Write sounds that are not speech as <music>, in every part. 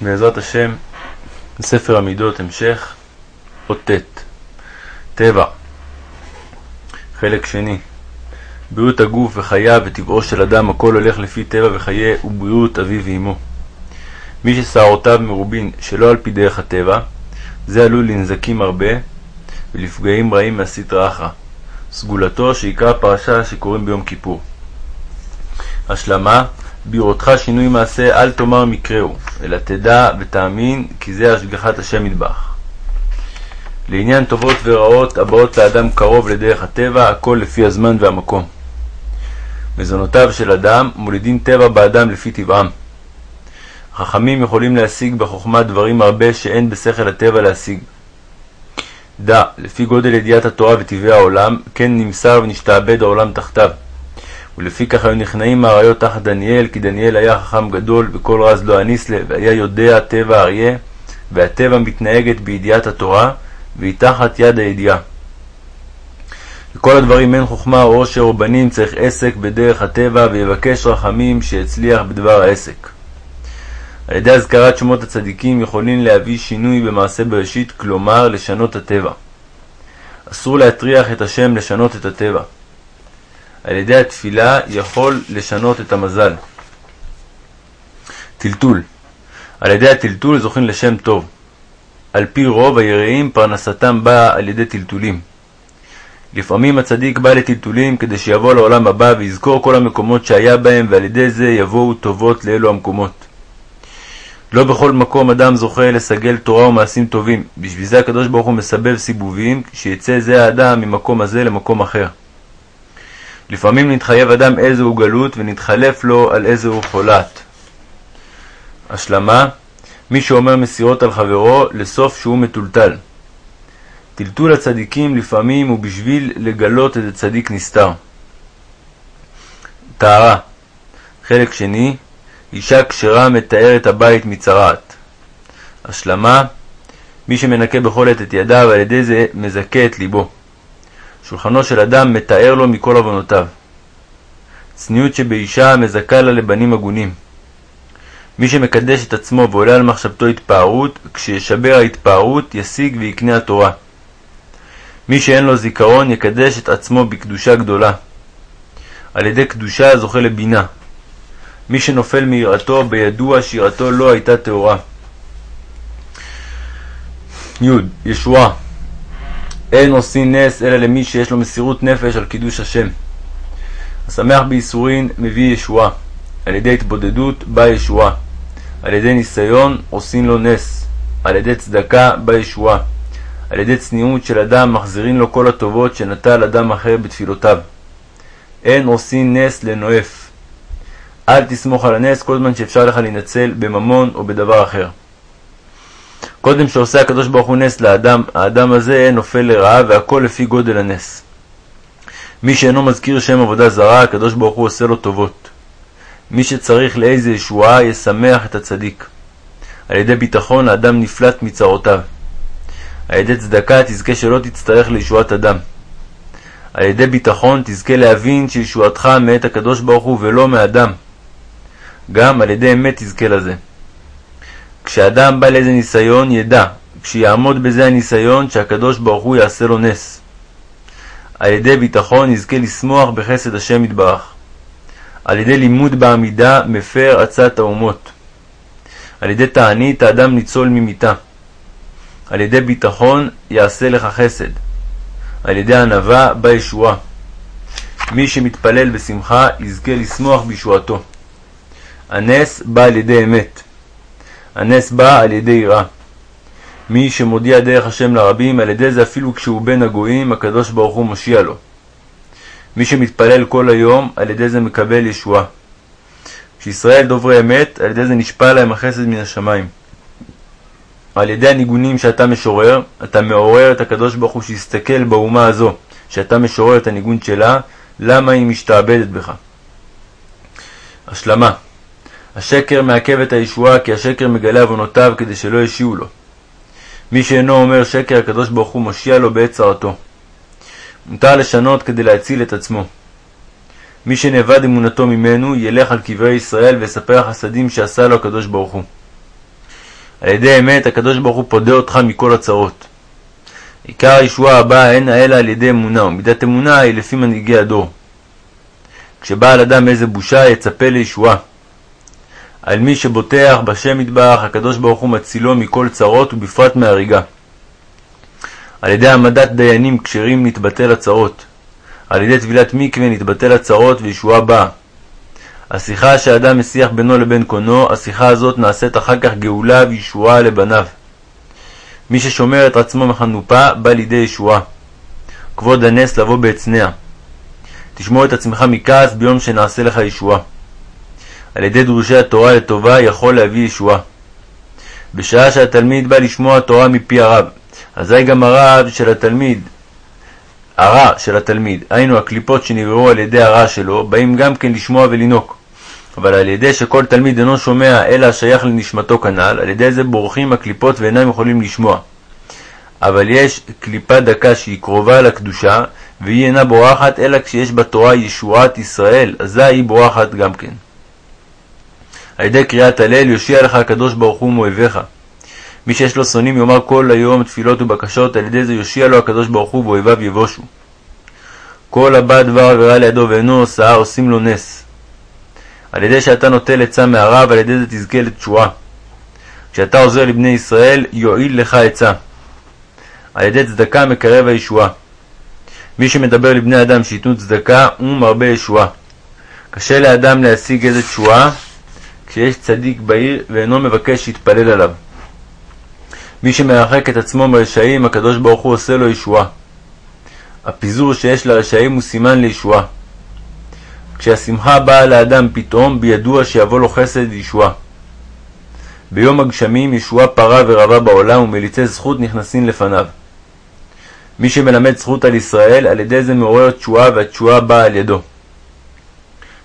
בעזרת השם, ספר המידות, המשך, אות ט', טבע, חלק שני, בריאות הגוף וחייו וטבעו של אדם, הכל הולך לפי טבע וחיי ובריאות אביו ואמו. מי ששערותיו מרובין שלא על פי דרך הטבע, זה עלול לנזקים הרבה ולפגעים רעים מהסטרא אחרא, סגולתו שעיקר הפרשה שקוראים ביום כיפור. השלמה בראותך שינוי מעשה אל תאמר מקראו, אלא תדע ותאמין כי זה השגחת השם מטבח. לעניין טובות ורעות הבאות לאדם קרוב לדרך הטבע, הכל לפי הזמן והמקום. מזונותיו של אדם מולידים טבע באדם לפי טבעם. החכמים יכולים להשיג בחוכמה דברים הרבה שאין בשכל הטבע להשיג. דע, לפי גודל ידיעת התורה וטבעי העולם, כן נמסר ונשתעבד העולם תחתיו. ולפי כך היו נכנעים האריות תחת דניאל, כי דניאל היה חכם גדול, וכל רז לא אניס לה, והיה יודע טבע אריה, והטבע מתנהגת בידיעת התורה, והיא תחת יד הידיעה. לכל הדברים אין חוכמה או עושר או בנים, צריך עסק בדרך הטבע, ויבקש רחמים שיצליח בדבר העסק. על ידי הזכרת שמות הצדיקים יכולים להביא שינוי במעשה בראשית, כלומר לשנות הטבע. אסור להטריח את השם לשנות את הטבע. על ידי התפילה יכול לשנות את המזל. טלטול על ידי הטלטול זוכים לשם טוב. על פי רוב היראים פרנסתם באה על ידי טלטולים. לפעמים הצדיק בא לטלטולים כדי שיבוא לעולם הבא ויזכור כל המקומות שהיה בהם ועל ידי זה יבואו טובות לאלו המקומות. לא בכל מקום אדם זוכה לסגל תורה ומעשים טובים, בשביל זה הקדוש ברוך הוא מסבב סיבובים, שיצא זה האדם ממקום הזה למקום אחר. לפעמים נתחייב אדם איזה גלות ונתחלף לו על איזה חולת. השלמה מי שאומר מסירות על חברו לסוף שהוא מטולטל. טלטול הצדיקים לפעמים הוא בשביל לגלות איזה צדיק נסתר. טהרה חלק שני אישה כשרה מתארת הבית מצרעת. השלמה מי שמנקה בכל עת את ידיו ועל ידי זה מזכה את ליבו. שולחנו של אדם מתאר לו מכל עוונותיו. צניעות שבאישה מזכה לה לבנים הגונים. מי שמקדש את עצמו ועולה על מחשבתו התפארות, כשישבר ההתפארות ישיג ויקנה התורה. מי שאין לו זיכרון יקדש את עצמו בקדושה גדולה. על ידי קדושה זוכה לבינה. מי שנופל מיראתו בידוע שיראתו לא הייתה טהורה. י. ישועה אין עושים נס אלא למי שיש לו מסירות נפש על קידוש השם. השמח בייסורין מביא ישועה. על ידי התבודדות באה ישועה. על ידי ניסיון עושים לו נס. על ידי צדקה באה ישועה. על ידי צניעות של אדם מחזירים לו כל הטובות שנטל אדם אחר בתפילותיו. אין עושים נס לנואף. אל תסמוך על הנס כל זמן שאפשר לך להינצל בממון או בדבר אחר. קודם שעושה הקדוש ברוך הוא נס לאדם, האדם הזה נופל לרעה והכל לפי גודל הנס. מי שאינו מזכיר שם עבודה זרה, הקדוש ברוך הוא עושה לו טובות. מי שצריך לאיזה ישועה, ישמח את הצדיק. על ידי ביטחון האדם נפלט מצרותיו. על ידי צדקה תזכה שלא תצטרך לישועת אדם. על ידי ביטחון תזכה להבין שישועתך מאת הקדוש ברוך הוא ולא מאדם. גם על ידי אמת תזכה לזה. כשאדם בא לאיזה ניסיון, ידע, כשיעמוד בזה הניסיון, שהקדוש ברוך הוא יעשה לו נס. על ידי ביטחון יזכה לשמוח בחסד השם יתברך. על ידי לימוד בעמידה מפר עצת האומות. על ידי תענית האדם ניצול ממיתה. על ידי ביטחון יעשה לך חסד. על ידי ענווה בא ישועה. מי שמתפלל בשמחה יזכה לשמוח בישועתו. הנס בא על ידי אמת. הנס בא על ידי יראה. מי שמודיע דרך השם לרבים, על ידי זה אפילו כשהוא בן הגויים, הקדוש ברוך הוא מושיע לו. מי שמתפלל כל היום, על ידי זה מקבל ישועה. כשישראל דוברי אמת, על ידי זה נשפע להם החסד מן השמיים. על ידי הניגונים שאתה משורר, אתה מעורר את הקדוש ברוך הוא שיסתכל באומה הזו, שאתה משורר את הניגון שלה, למה היא משתעבדת בך. השלמה השקר מעכב את הישועה, כי השקר מגלה עוונותיו כדי שלא ישיעו לו. מי שאינו אומר שקר, הקדוש ברוך הוא מושיע לו בעת צרתו. מותר לשנות כדי להציל את עצמו. מי שנאבד אמונתו ממנו, ילך על קברי ישראל ויספר החסדים שעשה לו הקדוש ברוך הוא. על ידי אמת הקדוש ברוך הוא פודה אותך מכל הצרות. עיקר הישועה הבאה אינה אלא על ידי אמונה, ומידת אמונה היא לפי מנהיגי הדור. כשבעל אדם איזה בושה, יצפה לישועה. על מי שבוטח בשם יתברך, הקדוש ברוך הוא מצילו מכל צרות ובפרט מהריגה. על ידי העמדת דיינים כשרים נתבטל הצרות. על ידי טבילת מקווה נתבטל הצרות וישועה באה. השיחה שאדם משיח בינו לבין קונו, השיחה הזאת נעשית אחר כך גאולה וישועה לבניו. מי ששומר את עצמו מחנופה, בא לידי ישועה. כבוד הנס לבוא בהצנע. תשמור את עצמך מכעס ביום שנעשה לך ישועה. על ידי דרושי התורה לטובה יכול להביא ישועה. בשעה שהתלמיד בא לשמוע תורה מפי הרב, אזי גם הרב של התלמיד, הרע של התלמיד, היינו הקליפות שנבראו על ידי הרע שלו, באים גם כן לשמוע ולינוק. אבל על ידי שכל תלמיד אינו שומע אלא השייך לנשמתו כנ"ל, על ידי זה בורחים הקליפות ואינם יכולים לשמוע. אבל יש קליפה דקה שהיא קרובה לקדושה, והיא אינה בורחת אלא כשיש בתורה ישועת ישראל, אזי היא בורחת גם כן. על ידי קריאת הלל יושיע לך הקדוש ברוך הוא מאויביך. מי שיש לו שונאים יאמר כל היום תפילות ובקשות, על ידי זה יושיע לו הקדוש ברוך הוא ואויביו יבושו. כל הבא דבר עבירה לידו ואינו עושה, עושים לו נס. על ידי שאתה נוטל עצה מהרב, על ידי זה תזכה לתשועה. כשאתה עוזר לבני ישראל, יועיל לך עצה. על ידי צדקה מקרב הישועה. מי שמדבר לבני אדם שייתנו צדקה, הוא מרבה ישועה. קשה לאדם להשיג איזה תשועה כשיש צדיק בעיר ואינו מבקש שיתפלל עליו. מי שמרחק את עצמו מרשעים, הקדוש ברוך הוא עושה לו ישועה. הפיזור שיש לרשעים הוא סימן לישועה. כשהשמחה באה לאדם פתאום, בידוע שיבוא לו חסד וישועה. ביום הגשמים ישועה פרה ורבה בעולם, ומליצי זכות נכנסים לפניו. מי שמלמד זכות על ישראל, על ידי זה מעורר תשועה, והתשועה באה על ידו.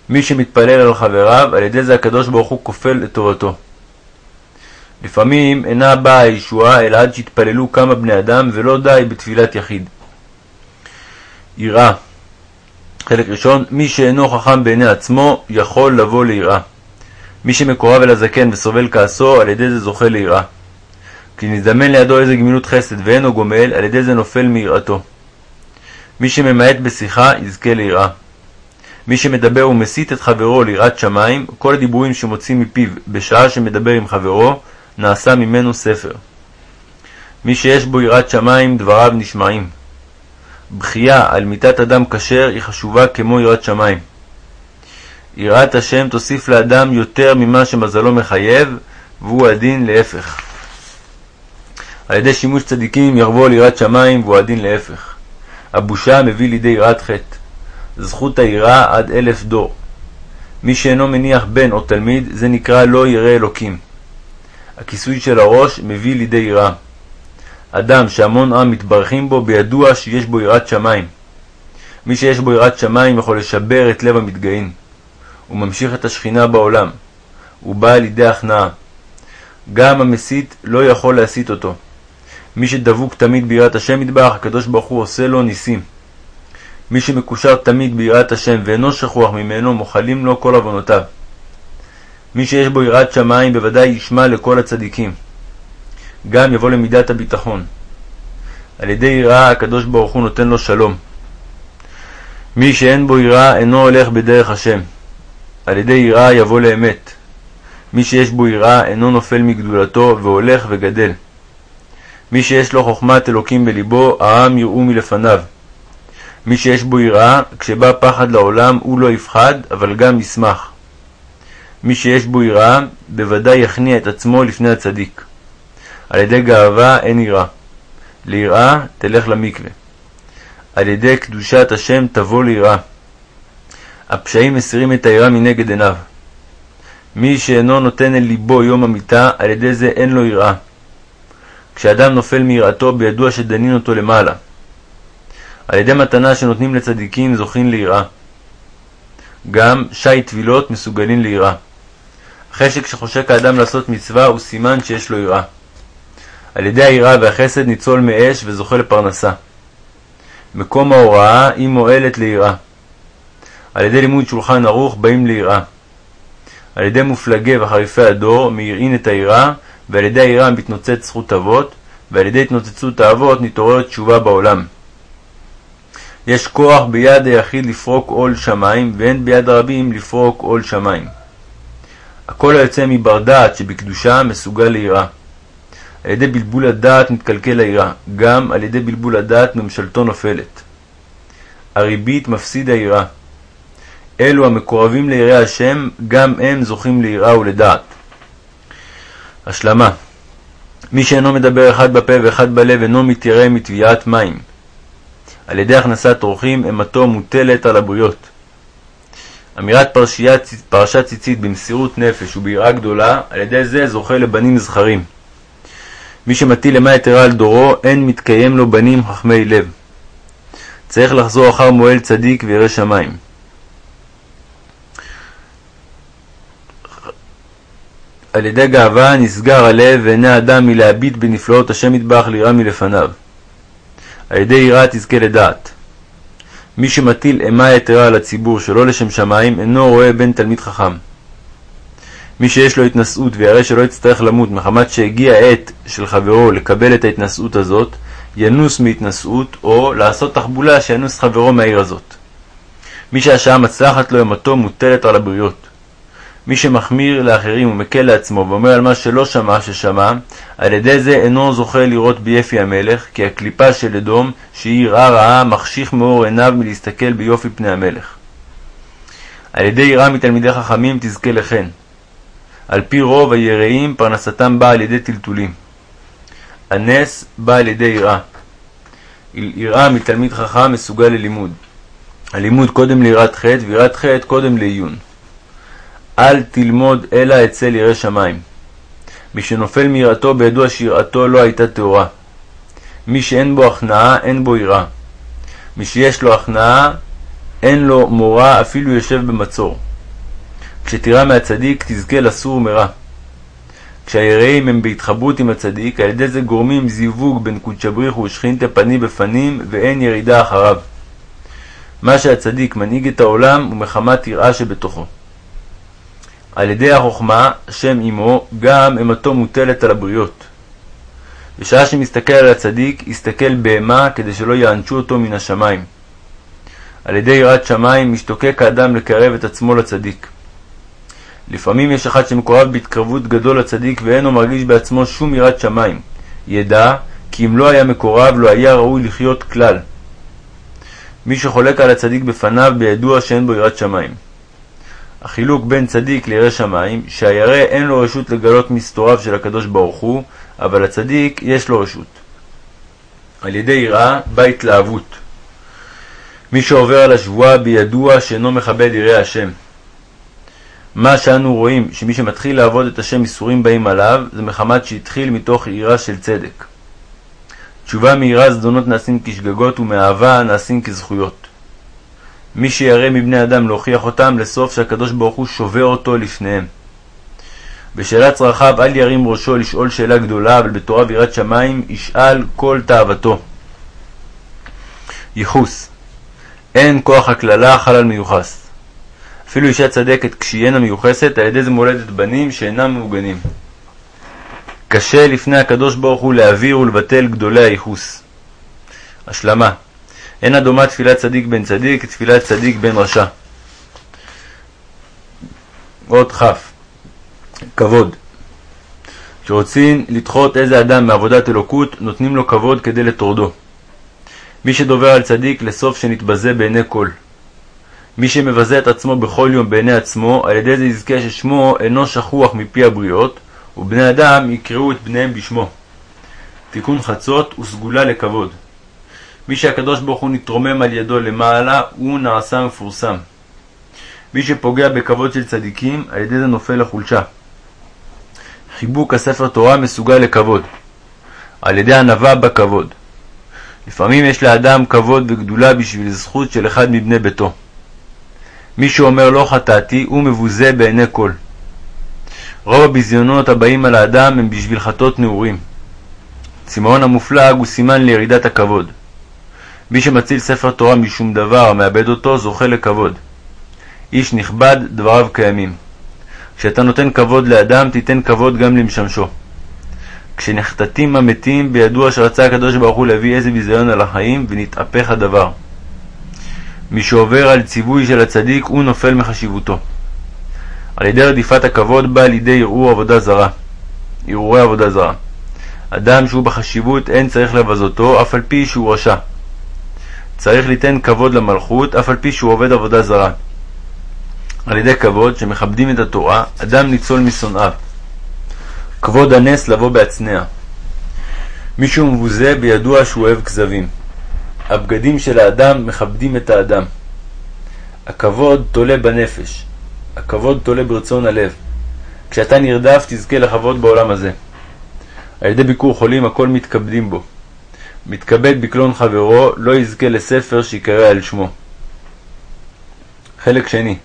מי שמתפלל על חבריו, על ידי זה הקדוש ברוך הוא כופל לטובתו. לפעמים אינה באה הישועה, אלא עד שיתפללו כמה בני אדם, ולא די בתפילת יחיד. יראה חלק ראשון, מי שאינו חכם בעיני עצמו, יכול לבוא ליראה. מי שמקורב אל הזקן וסובל כעסו, על ידי זה זוכה ליראה. כי נזדמן לידו איזה גמילות חסד ואינו גומל, על ידי זה נופל מיראתו. מי שממעט בשיחה, יזכה ליראה. מי שמדבר ומסית את חברו ליראת שמיים, כל הדיבורים שמוצאים מפיו בשעה שמדבר עם חברו, נעשה ממנו ספר. מי שיש בו יראת שמיים, דבריו נשמעים. בכייה על מיתת אדם כשר היא חשובה כמו יראת שמיים. יראת השם תוסיף לאדם יותר ממה שמזלו מחייב, והוא הדין להפך. על ידי שימוש צדיקים ירבו על יראת שמיים, והוא הדין להפך. הבושה מביא לידי יראת חטא. זכות היראה עד אלף דור. מי שאינו מניח בן או תלמיד, זה נקרא לא ירא אלוקים. הכיסוי של הראש מביא לידי יראה. אדם שהמון עם מתברכים בו, בידוע שיש בו יראת שמיים. מי שיש בו יראת שמיים יכול לשבר את לב המתגאים. הוא ממשיך את השכינה בעולם. הוא בא לידי הכנעה. גם המסית לא יכול להסית אותו. מי שדבוק תמיד ביראת השם מטבח, הקדוש ברוך הוא עושה לו ניסים. מי שמקושר תמיד ביראת השם ואינו שכוח ממנו, מוחלים לו כל עוונותיו. מי שיש בו יראת שמיים בוודאי ישמע לכל הצדיקים. גם יבוא למידת הביטחון. על ידי יראה הקדוש ברוך הוא נותן לו שלום. מי שאין בו יראה אינו הולך בדרך השם. על ידי יראה יבוא לאמת. מי שיש בו יראה אינו נופל מגדולתו והולך וגדל. מי שיש לו חוכמת אלוקים בלבו, העם יראו מלפניו. מי שיש בו יראה, כשבא פחד לעולם, הוא לא יפחד, אבל גם ישמח. מי שיש בו יראה, בוודאי יכניע את עצמו לפני הצדיק. על ידי גאווה אין יראה. ליראה תלך למקווה. על ידי קדושת השם תבוא ליראה. הפשעים מסירים את היראה מנגד עיניו. מי שאינו נותן אל ליבו יום המיתה, על ידי זה אין לו יראה. כשאדם נופל מיראתו, בידוע שדנין אותו למעלה. על ידי מתנה שנותנים לצדיקים זוכים ליראה. גם שי טבילות מסוגלים ליראה. החשק שחושק האדם לעשות מצווה הוא סימן שיש לו יראה. על ידי היראה והחסד ניצול מאש וזוכה לפרנסה. מקום ההוראה היא מועלת ליראה. על ידי לימוד שולחן ערוך באים ליראה. על ידי מופלגי וחריפי הדור מאירין את היראה ועל ידי היראה מתנוצץ זכות אבות, ועל ידי התנוצצות האבות נתעוררת תשובה בעולם. יש כוח ביד היחיד לפרוק עול שמיים, ואין ביד הרבים לפרוק עול שמיים. הכל היוצא מבר דעת שבקדושה מסוגל ליראה. על ידי בלבול הדעת מתקלקל היראה, גם על ידי בלבול הדעת ממשלתו נופלת. הריבית מפסיד היראה. אלו המקורבים ליראי השם, גם הם זוכים ליראה ולדעת. השלמה מי שאינו מדבר אחד בפה ואחד בלב אינו מתיירא מטביעת מים. על ידי הכנסת אורחים אימתו מוטלת על הבריות. אמירת פרשיית, פרשת ציצית במסירות נפש וביראה גדולה, על ידי זה זוכה לבנים זכרים. מי שמטיל למה יתרה על דורו, אין מתקיים לו בנים חכמי לב. צריך לחזור אחר מועל צדיק וירא שמיים. על ידי גאווה נסגר הלב ועיני האדם מלהביט בנפלאות השם מטבח ליראה מלפניו. על ידי יראה תזכה לדעת. מי שמטיל אימה יתרה על הציבור שלא לשם שמיים, אינו רואה בן תלמיד חכם. מי שיש לו התנשאות וירא שלא יצטרך למות מחמת שהגיע עת של חברו לקבל את ההתנשאות הזאת, ינוס מהתנשאות, או לעשות תחבולה שינוס חברו מהעיר הזאת. מי שהשעה מצלחת לו יומתו מוטלת על הבריות. מי שמחמיר לאחרים ומקל לעצמו ואומר על מה שלא שמע ששמע, על ידי זה אינו זוכה לראות ביפי המלך, כי הקליפה של אדום, שהיא יראה רעה, מחשיך מאור עיניו מלהסתכל ביופי פני המלך. על ידי יראה מתלמידי חכמים תזכה לכן. על פי רוב היראים פרנסתם באה על ידי טלטולים. הנס בא על ידי יראה. יראה מתלמיד חכם מסוגל ללימוד. הלימוד קודם ליראת חטא, ויראת חטא קודם לעיון. אל תלמוד אלא אצל ירא שמיים. מי שנופל מיראתו בידוע שיראתו לא הייתה טהורה. מי שאין בו הכנעה, אין בו יראה. מי שיש לו הכנעה, אין לו מורא, אפילו יושב במצור. כשתירא מהצדיק, תזכה לסור מרע. כשהיראים הם בהתחברות עם הצדיק, על ידי זה גורמים זיווג בין קודשא בריך ושכינתא פנים בפנים, ואין ירידה אחריו. מה שהצדיק מנהיג את העולם הוא מחמת יראה שבתוכו. על ידי החוכמה, השם עמו, גם אימתו מוטלת על הבריות. בשעה שמסתכל על הצדיק, יסתכל בהמה כדי שלא יענשו אותו מן השמיים. על ידי יראת שמיים משתוקק האדם לקרב את עצמו לצדיק. לפעמים יש אחד שמקורב בהתקרבות גדול לצדיק ואינו מרגיש בעצמו שום יראת שמיים. ידע כי אם לא היה מקורב לא היה ראוי לחיות כלל. מי שחולק על הצדיק בפניו בידוע שאין בו יראת שמיים. החילוק בין צדיק לירא שמיים, שהירא אין לו רשות לגלות מסתוריו של הקדוש ברוך הוא, אבל הצדיק יש לו רשות. על ידי יראה בא התלהבות. מי שעובר על השבועה בידוע שאינו מכבד ירא השם. מה שאנו רואים, שמי שמתחיל לעבוד את השם איסורים באים עליו, זה מחמת שהתחיל מתוך יראה של צדק. תשובה מיראה זדונות נעשים כשגגות ומאהבה נעשים כזכויות. מי שירא מבני אדם להוכיח אותם, לסוף שהקדוש ברוך הוא שובר אותו לפניהם. בשאלת צרכיו אל ירים ראשו לשאול שאלה גדולה, אבל בתורה ויראת שמיים ישאל כל תאוותו. ייחוס אין כוח הקללה חל על מיוחס. אפילו אישה צדקת כשהיא אינה מיוחסת, על ידי זה מולדת בנים שאינם מעוגנים. קשה לפני הקדוש ברוך הוא להעביר ולבטל גדולי הייחוס. השלמה אין הדומה תפילת צדיק בן צדיק כתפילת צדיק בן רשע. עוד כ' כבוד כשרוצים לדחות איזה אדם מעבודת אלוקות, נותנים לו כבוד כדי לטורדו. מי שדובר על צדיק לסוף שנתבזה בעיני כל. מי שמבזה את עצמו בכל יום בעיני עצמו, על ידי זה יזכה ששמו אינו שכוח מפי הבריות, ובני אדם יקראו את בניהם בשמו. תיקון חצות וסגולה לכבוד. מי שהקדוש ברוך הוא נתרומם על ידו למעלה, הוא נעשה מפורסם. מי שפוגע בכבוד של צדיקים, על ידי זה נופל לחולשה. חיבוק הספר תורה מסוגל לכבוד. על ידי ענווה בכבוד. לפעמים יש לאדם כבוד וגדולה בשביל זכות של אחד מבני ביתו. מי שאומר לא חטאתי, הוא מבוזה בעיני כל. רוב הביזיונות הבאים על האדם הם בשביל חטאות נעורים. צמאון המופלג הוא סימן לירידת הכבוד. מי שמציל ספר תורה משום דבר המאבד אותו, זוכה לכבוד. איש נכבד, דבריו קיימים. כשאתה נותן כבוד לאדם, תיתן כבוד גם למשמשו. כשנחטטים המתים, בידוע שרצה הקדוש ברוך הוא להביא איזה ביזיון על החיים, ונתהפך הדבר. מי שעובר על ציווי של הצדיק, הוא נופל מחשיבותו. על ידי רדיפת הכבוד בא לידי ערעור עבודה זרה, ערעורי עבודה זרה. אדם שהוא בחשיבות אין צריך לבזותו, אף על פי שהוא רשע. צריך ליתן כבוד למלכות, אף על פי שהוא עובד עבודה זרה. על ידי כבוד, שמכבדים את התורה, אדם ניצול משונאיו. כבוד הנס לבוא בהצנע. מי שהוא מבוזה בידוע שהוא אוהב כזבים. הבגדים של האדם מכבדים את האדם. הכבוד תולה בנפש. הכבוד תולה ברצון הלב. כשאתה נרדף תזכה לכבוד בעולם הזה. על ידי ביקור חולים הכל מתכבדים בו. מתכבד בקלון חברו, לא יזכה לספר שיקרא על שמו. חלק שני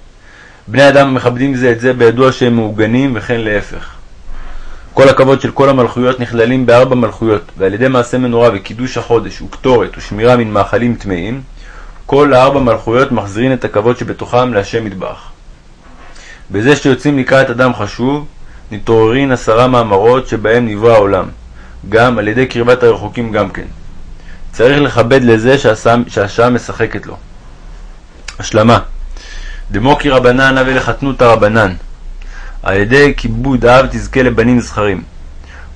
בני אדם מכבדים זה את זה בידוע שהם מעוגנים וכן להפך. כל הכבוד של כל המלכויות נכללים בארבע מלכויות, ועל ידי מעשה מנורה וקידוש החודש וקטורת ושמירה מן מאכלים טמאים, כל הארבע מלכויות מחזירין את הכבוד שבתוכם להשם מטבח. בזה שיוצאים לקראת אדם חשוב, נתעוררין עשרה מאמרות שבהם נברא העולם, גם על ידי קרבת הרחוקים גם כן. צריך לכבד לזה שהשעה משחקת לו. השלמה דמוקי רבנן הווה לחתנותא רבנן. על ידי כיבוד אב תזכה לבנים זכרים.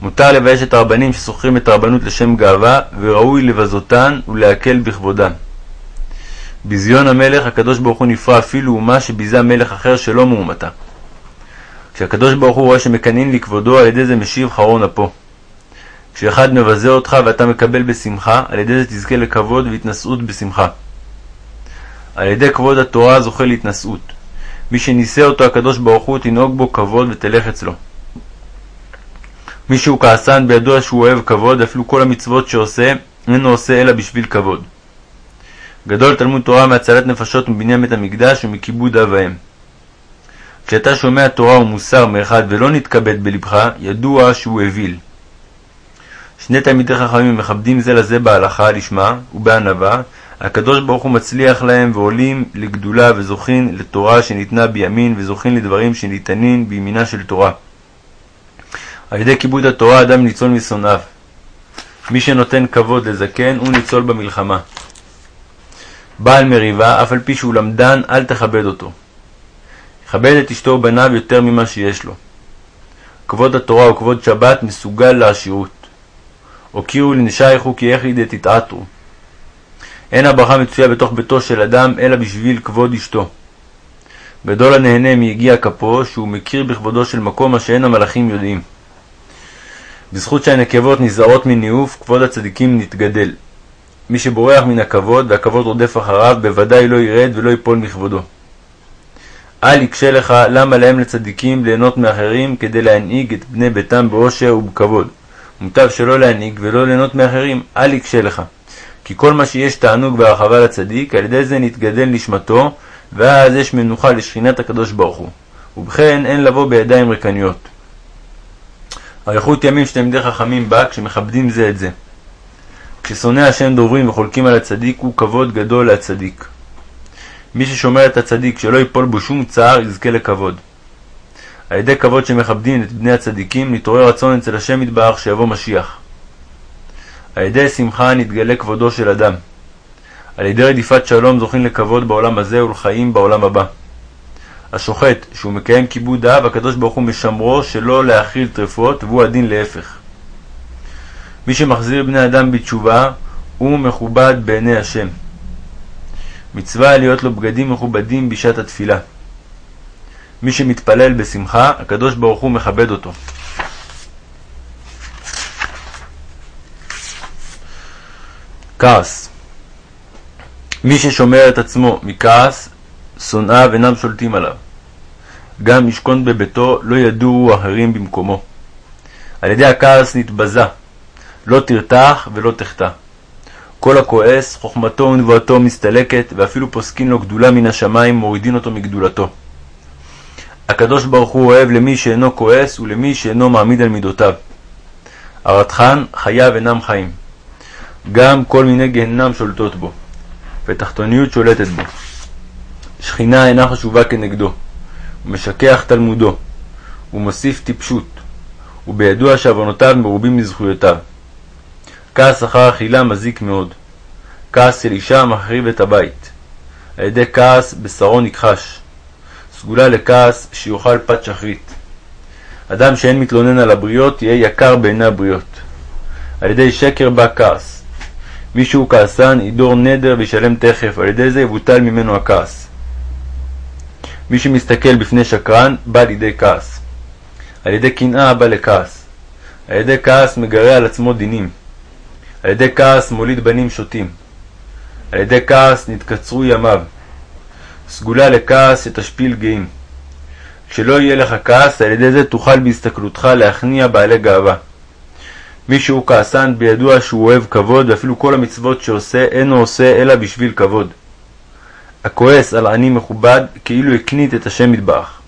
מותר לבייש את הרבנים ששוכרים את הרבנות לשם גאווה, וראוי לבזותן ולהקל בכבודן. ביזיון המלך הקדוש ברוך הוא נפרע אפילו אומה שביזה מלך אחר שלא מאומתה. כשהקדוש ברוך הוא רואה שמקנאים לכבודו, על ידי זה משיב חרון אפו. כשאחד מבזה אותך ואתה מקבל בשמחה, על ידי זה תזכה לכבוד והתנשאות בשמחה. על ידי כבוד התורה זוכה להתנשאות. מי שנישא אותו הקדוש ברוך הוא תנהוג בו כבוד ותלך אצלו. מי שהוא כעסן בידוע שהוא אוהב כבוד, אפילו כל המצוות שעושה, אינו עושה אלא בשביל כבוד. גדול תלמוד תורה מהצלת נפשות מבניין בית המקדש ומכיבוד אב ואם. כשאתה שומע תורה ומוסר מאחד ולא נתכבד בלבך, ידוע שהוא אוויל. שני תלמידי חכמים מכבדים זה לזה בהלכה לשמה ובענווה, הקדוש ברוך הוא מצליח להם ועולים לגדולה וזוכין לתורה שניתנה בימין וזוכין לדברים שניתנים בימינה של תורה. על ידי כיבוד התורה אדם ניצול משונאיו. מי שנותן כבוד לזקן הוא ניצול במלחמה. בעל מריבה, אף על פי שהוא למדן, אל תכבד אותו. כבד את אשתו ובניו יותר ממה שיש לו. כבוד התורה וכבוד שבת מסוגל לעשירות. הוקיעו לנשייכו כי איך ידי תתעטרו. אין הברכה מצויה בתוך ביתו של אדם, אלא בשביל כבוד אשתו. גדול הנהנה מיגיע כפו, שהוא מכיר בכבודו של מקום מה שאין המלאכים יודעים. בזכות שהנקבות נזהרות מניאוף, כבוד הצדיקים נתגדל. מי שבורח מן הכבוד, והכבוד רודף אחריו, בוודאי לא ירד ולא ייפול מכבודו. אל יקשה לך למה להם לצדיקים ליהנות מאחרים כדי להנהיג את בני ביתם באושר ובכבוד. מוטב שלא להנהיג ולא ליהנות מאחרים, אל יקשה לך. כי כל מה שיש תענוג והרחבה לצדיק, על ידי זה נתגדל נשמתו, ואז יש מנוחה לשכינת הקדוש ברוך הוא. ובכן אין לבוא בידיים ריקניות. אריכות ימים שתלמידי חכמים בה כשמכבדים זה את זה. כששונאי השם דוברים וחולקים על הצדיק הוא כבוד גדול להצדיק. מי ששומר את הצדיק שלא ייפול בו שום צער יזכה לכבוד. על ידי כבוד שמכבדים את בני הצדיקים נתעורר רצון אצל השם יתברך שיבוא משיח. על ידי שמחה נתגלה כבודו של אדם. על ידי רדיפת שלום זוכים לכבוד בעולם הזה ולחיים בעולם הבא. השוחט, שהוא מקיים כיבוד אב, הקדוש ברוך הוא משמרו שלא להאכיל טרפות, והוא הדין להפך. מי שמחזיר בני אדם בתשובה, הוא מכובד בעיני השם. מצווה להיות לו בגדים מכובדים בשעת התפילה. מי שמתפלל בשמחה, הקדוש ברוך הוא מכבד אותו. כעס מי ששומר את עצמו מכעס, שונאיו אינם שולטים עליו. גם ישכון בביתו, לא ידורו אחרים במקומו. על ידי הכעס נתבזה, לא תרתח ולא תחטא. כל הכועס, חוכמתו ונבואתו מסתלקת, ואפילו פוסקין לו גדולה מן השמיים, מורידין אותו מגדולתו. הקדוש ברוך הוא אוהב למי שאינו כועס ולמי שאינו מעמיד על מידותיו. הרתחן, חייו אינם חיים. גם כל מיני גהנם שולטות בו, ותחתוניות שולטת בו. שכינה אינה חשובה כנגדו, הוא משכח תלמודו, הוא מוסיף טיפשות, ובידוע שעוונותיו מרובים מזכויותיו. כעס אחר אכילה מזיק מאוד. כעס של אישה מחריב את הבית. על ידי כעס בשרו נכחש. סגולה לכעס שיאכל פת שחרית. אדם שאין מתלונן על הבריות יהיה יקר בעיני הבריות. על ידי שקר בא כעס. מי שהוא כעסן ידור נדר וישלם תכף, על ידי זה יבוטל ממנו הכעס. מי שמסתכל בפני שקרן בא לידי כעס. על ידי קנאה בא לכעס. על ידי כעס מגרה על עצמו דינים. על ידי כעס מוליד בנים שוטים. על ידי כעס נתקצרו ימיו. סגולה לכעס שתשפיל גאים. כשלא יהיה לך כעס, על ידי זה תוכל בהסתכלותך להכניע בעלי גאווה. מי שהוא כעסן בידוע שהוא אוהב כבוד, ואפילו כל המצוות שעושה אינו עושה אלא בשביל כבוד. הכועס על עני מכובד כאילו הקנית את השם מטבח.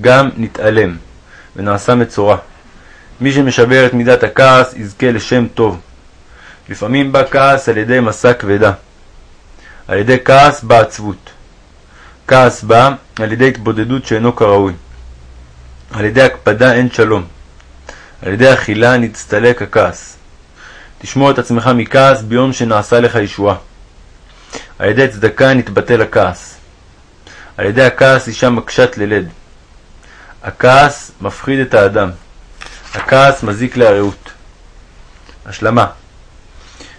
גם נתעלם, ונעשה מצורע. מי שמשבר את מידת הכעס יזכה לשם טוב. לפעמים בא כעס על ידי מסע כבדה. על ידי כעס בא עצבות. כעס בא על ידי התבודדות שאינו כראוי. על ידי הקפדה אין שלום. על ידי אכילה נסתלק הכעס. תשמור את עצמך מכעס ביום שנעשה לך ישועה. על ידי צדקה נתבטל הכעס. על ידי הכעס אישה מקשת ללד. הכעס מפחיד את האדם. הכעס מזיק להרעות. השלמה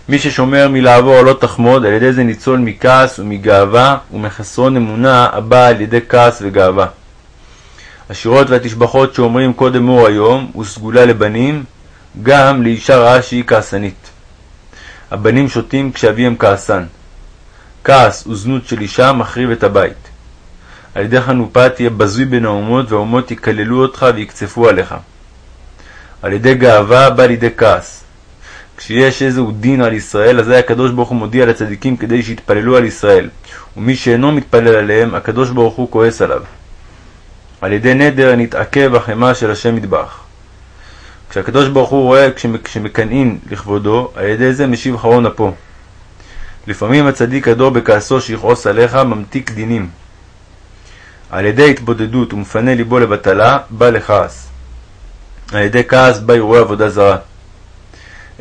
מי ששומר מלעבור לא תחמוד, על ידי זה ניצול מכעס ומגאווה ומחסרון אמונה הבא על ידי כעס וגאווה. השירות והתשבחות שאומרים קודם אור היום הוא סגולה לבנים, גם לאישה רעה שהיא כעסנית. הבנים שותים כשאביהם כעסן. כעס וזנות של אישה מחריב את הבית. על ידי חנופה תהיה בזוי בין האומות, והאומות יקללו אותך ויקצפו עליך. על ידי גאווה בא לידי כעס. כשיש איזהו דין על ישראל, אזי הקדוש ברוך הוא מודיע לצדיקים כדי שיתפללו על ישראל. ומי שאינו מתפלל עליהם, הקדוש ברוך הוא כועס עליו. על ידי נדר נתעכב החמאה של השם מטבח. כשהקדוש ברוך הוא רואה כשמקנאים לכבודו, על ידי זה משיב חרון אפו. לפעמים הצדיק הדור בכעסו שיכעוס עליך ממתיק דינים. על ידי התבודדות ומפנה ליבו לבטלה, בא לכעס. על ידי כעס בא אירועי עבודה זרה.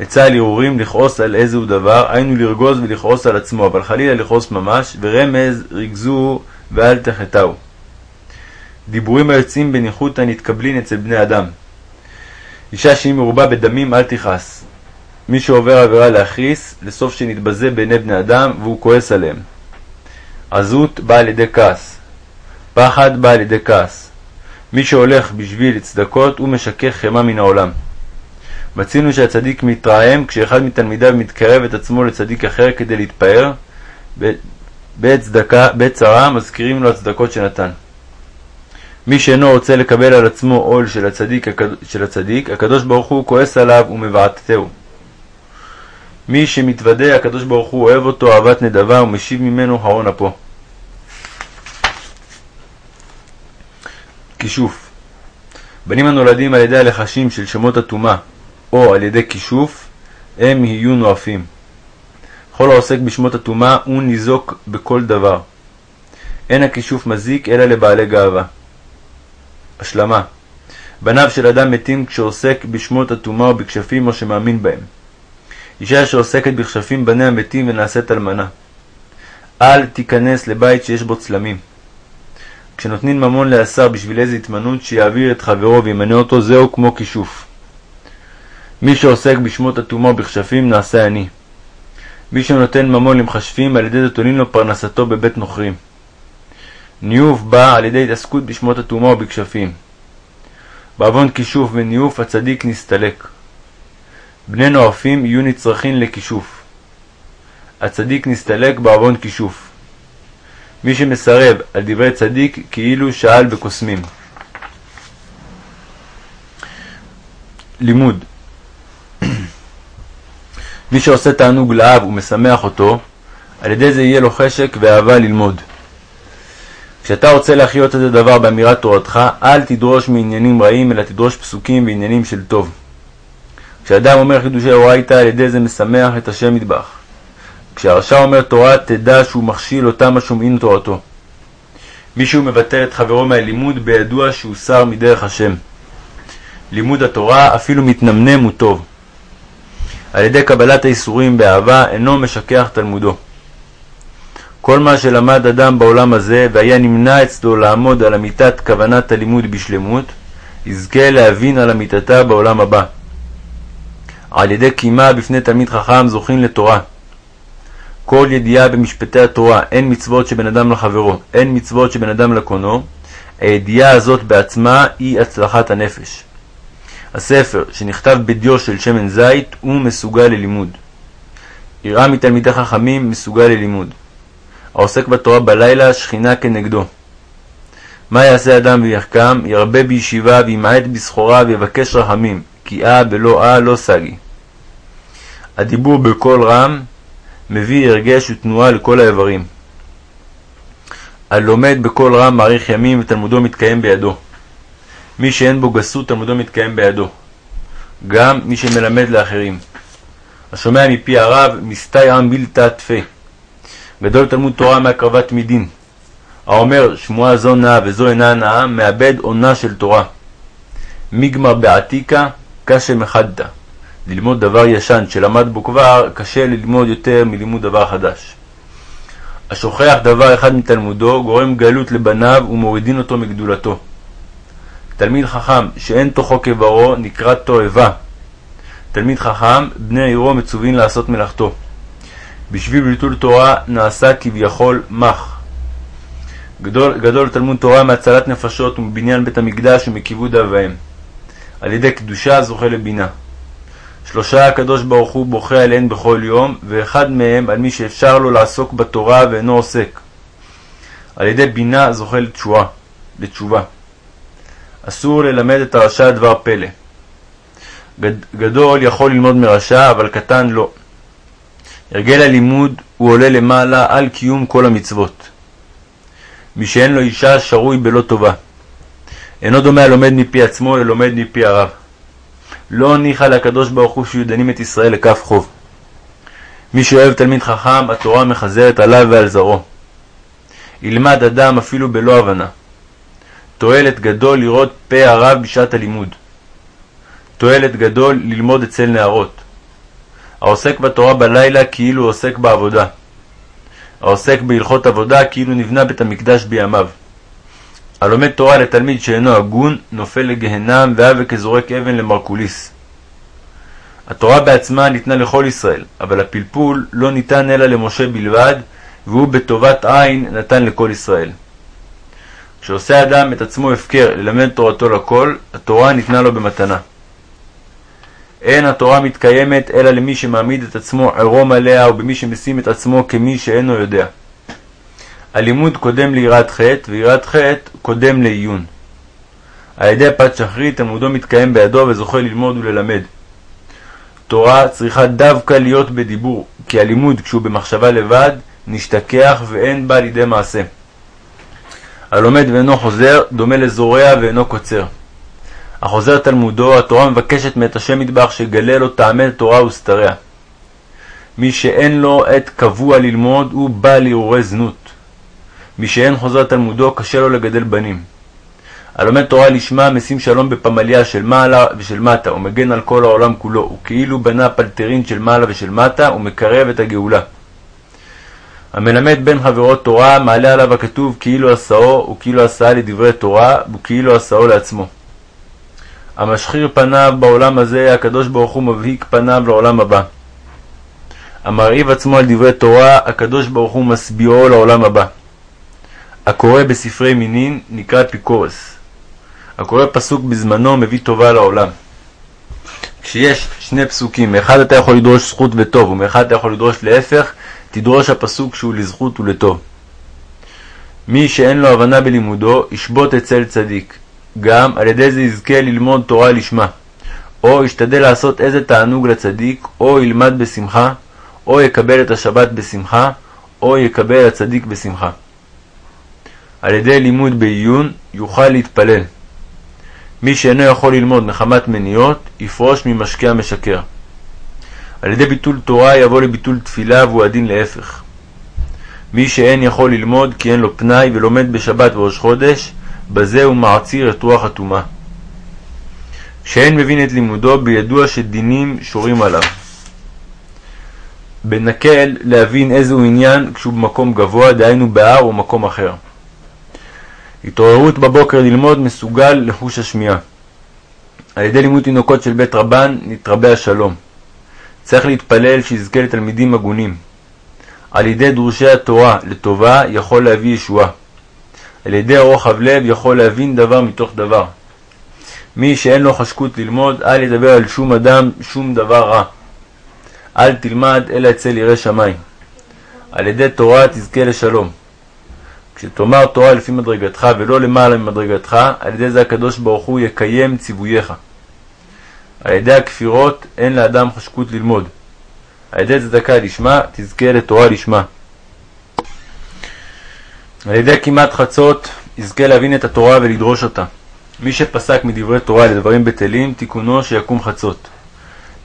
עצה על הרהורים לכעוס על איזהו דבר, היינו לרגוז ולכעוס על עצמו, אבל חלילה לכעוס ממש, ורמז רגזו ואל תחטאו. דיבורים היוצאים בניחותא נתקבלין אצל בני אדם. אישה שהיא מרובה בדמים אל תכעס. מי שעובר עבירה להכעיס, לסוף שנתבזה בעיני בני אדם והוא כועס עליהם. עזות באה על ידי כעס. פחד בא על ידי כעס. מי שהולך בשביל צדקות הוא משכך חמא מן העולם. מצינו שהצדיק מתרעם כשאחד מתלמידיו מתקרב את עצמו לצדיק אחר כדי להתפאר, בעת צדקה, בעת צרה מזכירים לו הצדקות שנתן. מי שאינו רוצה לקבל על עצמו עול של הצדיק, של הצדיק, הקדוש ברוך הוא כועס עליו ומבעטתהו. מי שמתוודה, הקדוש ברוך הוא אוהב אותו אהבת נדבה ומשיב ממנו חרון אפו. כישוף בנים הנולדים על ידי הלחשים של שמות הטומאה או על ידי כישוף, הם יהיו נואפים. כל העוסק בשמות הטומאה הוא ניזוק בכל דבר. אין הכישוף מזיק אלא לבעלי גאווה. השלמה בניו של אדם מתים כשעוסק בשמות הטומאה או בכשפים או שמאמין בהם. אישה שעוסקת בכשפים בניה מתים ונעשית אלמנה. אל תיכנס לבית שיש בו צלמים. כשנותנים ממון לעשר בשביל איזה התמנות שיעביר את חברו וימנה אותו, זהו כמו כישוף. מי שעוסק בשמות הטומאה ובכשפים נעשה עני. מי שנותן ממון למכשפים, על ידי תולין לו פרנסתו בבית נוכרים. ניאוף בא על ידי התעסקות בשמות הטומאה ובכשפים. בעוון כישוף וניאוף הצדיק נסתלק. בני נואפים יהיו נצרכים לכישוף. הצדיק נסתלק בעוון כישוף. מי שמסרב על דברי צדיק כאילו שאל בקוסמים. לימוד מי שעושה תענוג לאב ומשמח אותו, על ידי זה יהיה לו חשק ואהבה ללמוד. כשאתה רוצה להחיות איזה דבר באמירת תורתך, אל תדרוש מעניינים רעים, אלא תדרוש פסוקים ועניינים של טוב. כשאדם אומר חידושי אורייתא, על ידי זה משמח את השם מטבח. כשהרשע אומר תורה, תדע שהוא מכשיל אותם השומעים תורתו. מי שהוא מבטל את חברו מהלימוד, בידוע שהוא שר מדרך השם. לימוד התורה אפילו מתנמנם הוא טוב. על ידי קבלת האיסורים באהבה אינו משכח תלמודו. כל מה שלמד אדם בעולם הזה והיה נמנע אצלו לעמוד על אמיתת כוונת הלימוד בשלמות, יזכה להבין על אמיתתה בעולם הבא. על ידי קימה בפני תלמיד חכם זוכים לתורה. כל ידיעה במשפטי התורה, אין מצוות שבין אדם לחברו, אין מצוות שבין אדם לקונו, הידיעה הזאת בעצמה היא הצלחת הנפש. הספר, שנכתב בדיו של שמן זית, הוא מסוגל ללימוד. יראה מתלמידי חכמים מסוגל ללימוד. העוסק בתורה בלילה, שכינה כנגדו. מה יעשה אדם ויחכם? ירבה בישיבה וימעט בסחורה ויבקש רחמים, כי אה בלא אה לא סגי. הדיבור בקול רם מביא הרגש ותנועה לכל האיברים. הלומד בקול רם מאריך ימים ותלמודו מתקיים בידו. מי שאין בו גסות תלמודו מתקיים בידו. גם מי שמלמד לאחרים. השומע מפי הרב מסתי עם בלתא תפה. גדול תלמוד תורה מהקרבת מדין. האומר שמועה זו נאה וזו אינה נאה, מאבד עונה של תורה. מיגמר בעתיקה, קשה מחדתא. ללמוד דבר ישן שלמד בו כבר, קשה ללמוד יותר מלימוד דבר חדש. השוכח דבר אחד מתלמודו, גורם גלות לבניו ומורידין אותו מגדולתו. תלמיד חכם שאין תוכו כברו, נקרא תועבה. תלמיד חכם, בני עירו מצווים לעשות מלאכתו. בשביל ביטול תורה נעשה כביכול מח. גדול, גדול תלמוד תורה מהצלת נפשות ומבניין בית המקדש ומכיבוד אב ואם. על ידי קדושה זוכה לבינה. שלושה הקדוש ברוך הוא בוכה עליהן בכל יום, ואחד מהם על מי שאפשר לו לעסוק בתורה ואינו עוסק. על ידי בינה זוכה לתשועה. לתשובה. אסור ללמד את הרשע דבר פלא. גדול יכול ללמוד מרשע, אבל קטן לא. הרגל הלימוד הוא עולה למעלה על קיום כל המצוות. מי שאין לו אישה שרוי בלא טובה. אינו דומה הלומד מפי עצמו ללומד מפי הרב. לא ניחא לקדוש ברוך הוא שיהיו את ישראל לכף חוב. מי שאוהב תלמיד חכם, התורה מחזרת עליו ועל זרעו. ילמד אדם אפילו בלא הבנה. תועלת גדול לראות פה הרב בשעת הלימוד. תועלת גדול ללמוד אצל נערות. העוסק בתורה בלילה כאילו עוסק בעבודה. העוסק בהלכות עבודה כאילו נבנה בית המקדש בימיו. הלומד תורה לתלמיד שאינו הגון, נופל לגהנם והווה כזורק אבן למרקוליס. התורה בעצמה ניתנה לכל ישראל, אבל הפלפול לא ניתן אלא למשה בלבד, והוא בטובת עין נתן לכל ישראל. כשעושה אדם את עצמו הפקר ללמד תורתו לכל, התורה ניתנה לו במתנה. אין התורה מתקיימת אלא למי שמעמיד את עצמו ערום עליה ובמי שמשים את עצמו כמי שאינו יודע. הלימוד קודם ליראת חטא, ויראת חטא קודם לעיון. על ידי פת שחרית תלמודו מתקיים בידו וזוכה ללמוד וללמד. תורה צריכה דווקא להיות בדיבור, כי הלימוד כשהוא במחשבה לבד, נשתכח ואין בה לידי מעשה. הלומד ואינו חוזר, דומה לזורע ואינו קוצר. החוזר תלמודו, התורה מבקשת מאת השם מטבח שגלה לו טעמי תורה וסתריה. מי שאין לו עת קבוע ללמוד, הוא בא להרהורי זנות. מי שאין חוזר תלמודו, קשה לו לגדל בנים. הלומד תורה לשמה משים שלום בפמליה של מעלה ושל מטה, ומגן על כל העולם כולו, וכאילו בנה פלטרין של מעלה ושל מטה, ומקרב את הגאולה. המלמד בין חברות תורה, מעלה עליו הכתוב כאילו עשאו, וכאילו עשאה לדברי תורה, וכאילו עשאו לעצמו. המשחיר פניו בעולם הזה, הקדוש ברוך הוא מבהיק פניו לעולם הבא. המרעיב עצמו על דברי תורה, הקדוש ברוך הוא משביעו לעולם הבא. הקורא בספרי מינין נקרא אפיקורס. הקורא פסוק בזמנו מביא טובה לעולם. כשיש שני פסוקים, מאחד אתה יכול לדרוש זכות וטוב, ומאחד אתה יכול לדרוש להפך, תדרוש הפסוק שהוא לזכות ולטוב. מי שאין לו הבנה בלימודו, ישבות אצל צדיק. גם על ידי זה יזכה ללמוד תורה לשמה. או ישתדל לעשות איזה תענוג לצדיק, או ילמד בשמחה, או יקבל את השבת בשמחה, או יקבל הצדיק בשמחה. על ידי לימוד בעיון יוכל להתפלל. מי שאינו יכול ללמוד מחמת מניעות, יפרוש ממשקה המשקר. על ידי ביטול תורה יבוא לביטול תפילה והוא הדין להפך. מי שאין יכול ללמוד כי אין לו פנאי ולומד בשבת וראש חודש, בזה הוא מעציר את רוח הטומאה. שאין מבין את לימודו בידוע שדינים שורים עליו. בנקל להבין איזהו עניין כשהוא במקום גבוה, דהיינו בהר או מקום אחר. התעוררות בבוקר ללמוד מסוגל לחוש השמיעה. על ידי לימוד תינוקות של בית רבן נתרבה השלום. צריך להתפלל שיזכה לתלמידים הגונים. על ידי דרושי התורה לטובה יכול להביא ישועה. על ידי רוחב לב יכול להבין דבר מתוך דבר. מי שאין לו חשקות ללמוד, אל ידבר על שום אדם שום דבר רע. אל תלמד אלא אצל ירא שמיים. על ידי תורה תזכה לשלום. כשתאמר תורה לפי מדרגתך ולא למעלה ממדרגתך, על ידי זה הקדוש ברוך הוא יקיים ציווייך. על ידי הכפירות אין לאדם חשקות ללמוד. על ידי צדקה לשמה תזכה לתורה לשמה. על ידי כמעט חצות יזכה להבין את התורה ולדרוש אותה. מי שפסק מדברי תורה לדברים בטלים, תיקונו שיקום חצות.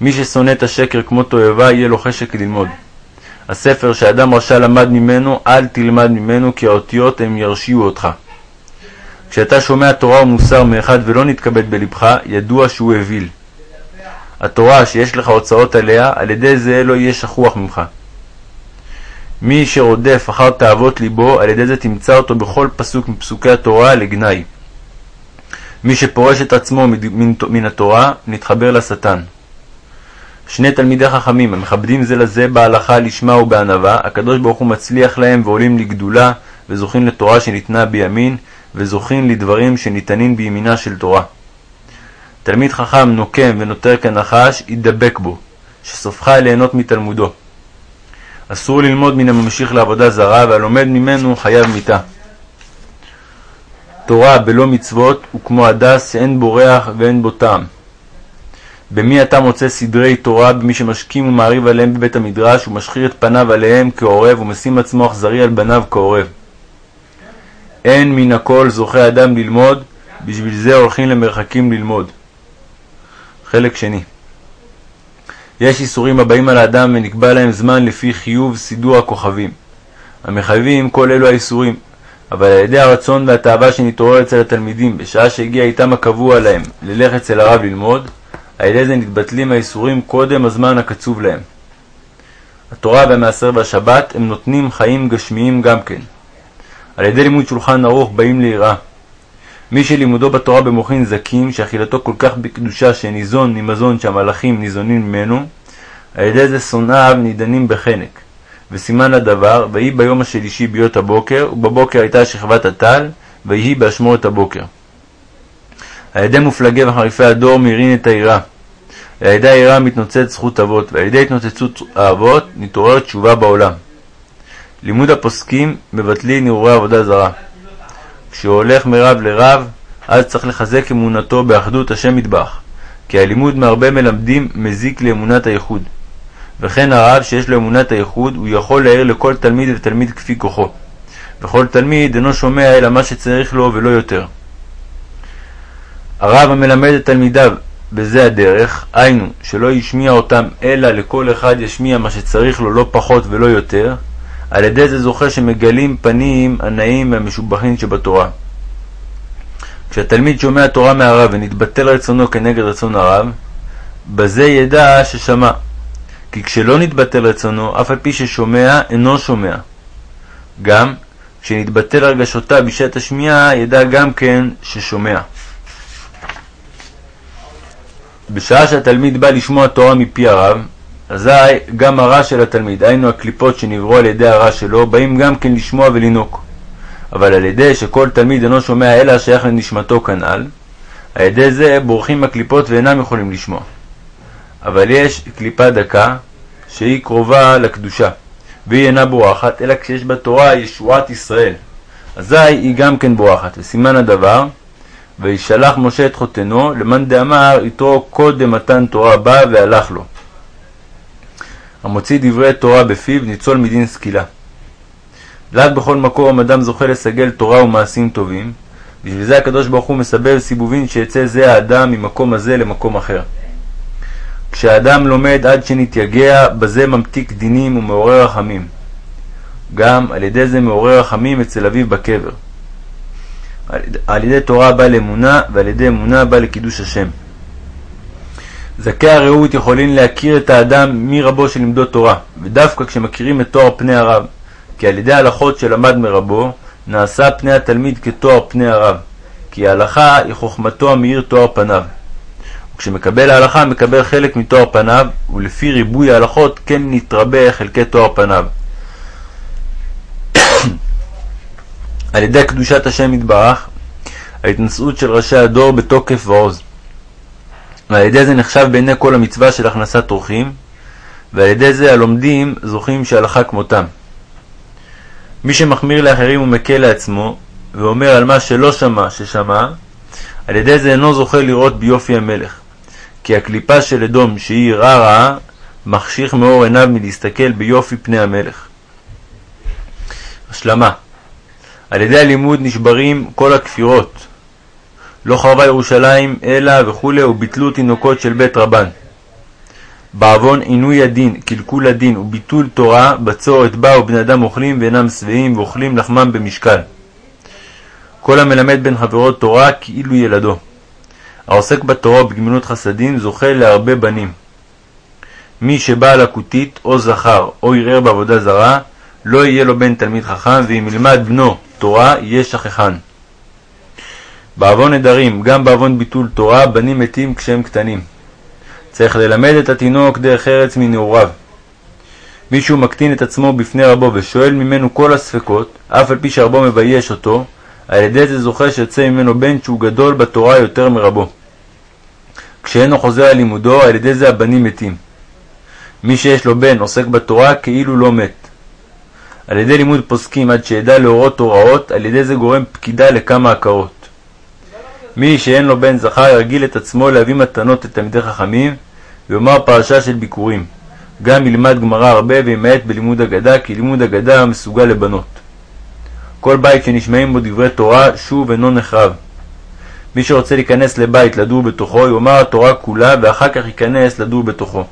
מי ששונא את השקר כמו תועבה, יהיה לו חשק ללמוד. הספר שאדם רשע למד ממנו, אל תלמד ממנו, כי האותיות הם ירשיעו אותך. כשאתה שומע תורה ומוסר מאחד ולא נתכבד בלבך, ידוע שהוא אוויל. התורה שיש לך הוצאות עליה, על ידי זה לא יהיה שכוח ממך. מי שרודף אחר תאוות ליבו, על ידי זה תמצא אותו בכל פסוק מפסוקי התורה לגנאי. מי שפורש את עצמו מן התורה, נתחבר לשטן. שני תלמידי חכמים המכבדים זה לזה בהלכה לשמה ובענווה, הקדוש ברוך הוא מצליח להם ועולים לגדולה, וזוכים לתורה שניתנה בימין, וזוכים לדברים שניתנים בימינה של תורה. תלמיד חכם נוקם ונותר כנחש, ידבק בו, שסופך ליהנות מתלמודו. אסור ללמוד מן הממשיך לעבודה זרה, והלומד ממנו חייב מיתה. תורה בלא מצוות הוא כמו הדס שאין בו ריח ואין בו טעם. במי אתה מוצא סדרי תורה במי שמשכים ומעריב עליהם בבית המדרש ומשחיר את פניו עליהם כעורב ומשים עצמו אכזרי על בניו כעורב. אין מן הכל זוכה אדם ללמוד, בשביל זה הולכים למרחקים ללמוד. חלק שני יש איסורים הבאים על האדם ונקבע להם זמן לפי חיוב סידור הכוכבים. המחייבים כל אלו האיסורים, אבל על ידי הרצון והתאווה שנתעורר אצל התלמידים בשעה שהגיע איתם הקבוע להם ללך אצל הרב ללמוד, על ידי זה נתבטלים האיסורים קודם הזמן הקצוב להם. התורה והמעשר והשבת הם נותנים חיים גשמיים גם כן. על ידי לימוד שולחן ערוך באים ליראה. מי שלימודו בתורה במוחין זקים, שאכילתו כל כך בקדושה שניזון ממזון שהמלאכים ניזונים ממנו, על ידי זה שונאיו נידנים בחנק. וסימן לדבר, ויהי ביום השלישי ביות הבוקר, ובבוקר הייתה שכבת הטל, ויהי באשמורת הבוקר. על ידי מופלגי וחריפי הדור מאירין את העירה. ועל ידי העירה מתנוצץ זכות אבות, ועל ידי התנוצצות האבות נתעוררת תשובה בעולם. לימוד הפוסקים מבטלי נעורי עבודה זרה. כשהוא הולך מרב לרב, אז צריך לחזק אמונתו באחדות השם מטבח, כי הלימוד מהרבה מלמדים מזיק לאמונת הייחוד. וכן הרב שיש לו אמונת הייחוד, הוא יכול להעיר לכל תלמיד ותלמיד כפי כוחו. וכל תלמיד אינו שומע אלא מה שצריך לו ולא יותר. הרב המלמד את תלמידיו בזה הדרך, היינו, שלא ישמיע אותם אלא לכל אחד ישמיע מה שצריך לו לא פחות ולא יותר, על ידי זה זוכה שמגלים פנים הנאים והמשובחים שבתורה. כשהתלמיד שומע תורה מהרב ונתבטל רצונו כנגד רצון הרב, בזה ידע ששמע. כי כשלא נתבטל רצונו, אף על פי ששומע, אינו שומע. גם כשנתבטל רגשותיו בשעת השמיעה, ידע גם כן ששומע. בשעה שהתלמיד בא לשמוע תורה מפי הרב, אזי גם הרע של התלמיד, היינו הקליפות שנבראו על ידי הרע שלו, באים גם כן לשמוע ולינוק. אבל על ידי שכל תלמיד אינו שומע אלא השייך לנשמתו כנ"ל, על ידי זה בורחים הקליפות ואינם יכולים לשמוע. אבל יש קליפה דקה שהיא קרובה לקדושה, והיא אינה בורחת, אלא כשיש בתורה ישועת ישראל. אזי היא גם כן בורחת, וסימן הדבר, וישלח משה את חותנו, למאן דאמר יתרו קודם מתן תורה בא והלך לו. המוציא דברי תורה בפיו ניצול מדין סקילה. רק בכל מקום אדם זוכה לסגל תורה ומעשים טובים, בשביל זה הקדוש ברוך הוא מסבב סיבובים שיצא זה האדם ממקום הזה למקום אחר. כשאדם לומד עד שנתייגע, בזה ממתיק דינים ומעורר רחמים. גם על ידי זה מעורר רחמים אצל אביו בקבר. על ידי תורה בא לאמונה, ועל ידי אמונה בא לקידוש השם. זכי הרעות יכולים להכיר את האדם מרבו שלימדו תורה, ודווקא כשמכירים את תואר פני הרב, כי על ידי ההלכות שלמד מרבו, נעשה פני התלמיד כתואר פני הרב, כי ההלכה היא חוכמתו המאיר תואר פניו. וכשמקבל ההלכה מקבל חלק מתואר פניו, ולפי ריבוי ההלכות כן נתרבה חלקי תואר פניו. <coughs> על ידי קדושת השם יתברך, ההתנשאות של ראשי הדור בתוקף ועוז. ועל ידי זה נחשב בעיני כל המצווה של הכנסת אורחים, ועל ידי זה הלומדים זוכים שהלכה כמותם. מי שמחמיר לאחרים ומקל לעצמו, ואומר על מה שלא שמע ששמע, על ידי זה אינו זוכה לראות ביופי המלך. כי הקליפה של אדום, שהיא יראה רעה, מחשיך מאור עיניו מלהסתכל ביופי פני המלך. השלמה על ידי הלימוד נשברים כל הכפירות. לא חרבה ירושלים אלא וכולי וביטלו תינוקות של בית רבן. בעוון עינוי הדין, קלקול הדין וביטול תורה, בצורת באו בני אדם אוכלים ואינם שבעים ואוכלים לחמם במשקל. כל המלמד בין חברות תורה כאילו ילדו. העוסק בתורה ובגמילות חסדים זוכה להרבה בנים. מי שבעל הכותית או זכר או ערער בעבודה זרה, לא יהיה לו בן תלמיד חכם, ואם ילמד בנו תורה, יהיה שכחן. בעוון נדרים, גם בעוון ביטול תורה, בנים מתים כשהם קטנים. צריך ללמד את התינוק דרך ארץ מנעוריו. מישהו מקטין את עצמו בפני רבו ושואל ממנו כל הספקות, אף על פי שרבו מבייש אותו, על ידי זה זוכה שיוצא ממנו בן שהוא גדול בתורה יותר מרבו. כשאינו חוזר על לימודו, על ידי זה הבנים מתים. מי שיש לו בן עוסק בתורה כאילו לא מת. על ידי לימוד פוסקים עד שידע להורות הוראות, על ידי זה גורם פקידה לכמה הכרות. מי שאין לו בן זכר ירגיל את עצמו להביא מתנות לתלמידי חכמים, ויאמר פרשה של ביקורים. גם ילמד גמרא הרבה וימעט בלימוד אגדה, כי לימוד אגדה מסוגל לבנות. כל בית שנשמעים בו דברי תורה, שוב אינו נחרב. מי שרוצה להיכנס לבית לדור בתוכו, יאמר התורה כולה, ואחר כך ייכנס לדור בתוכו.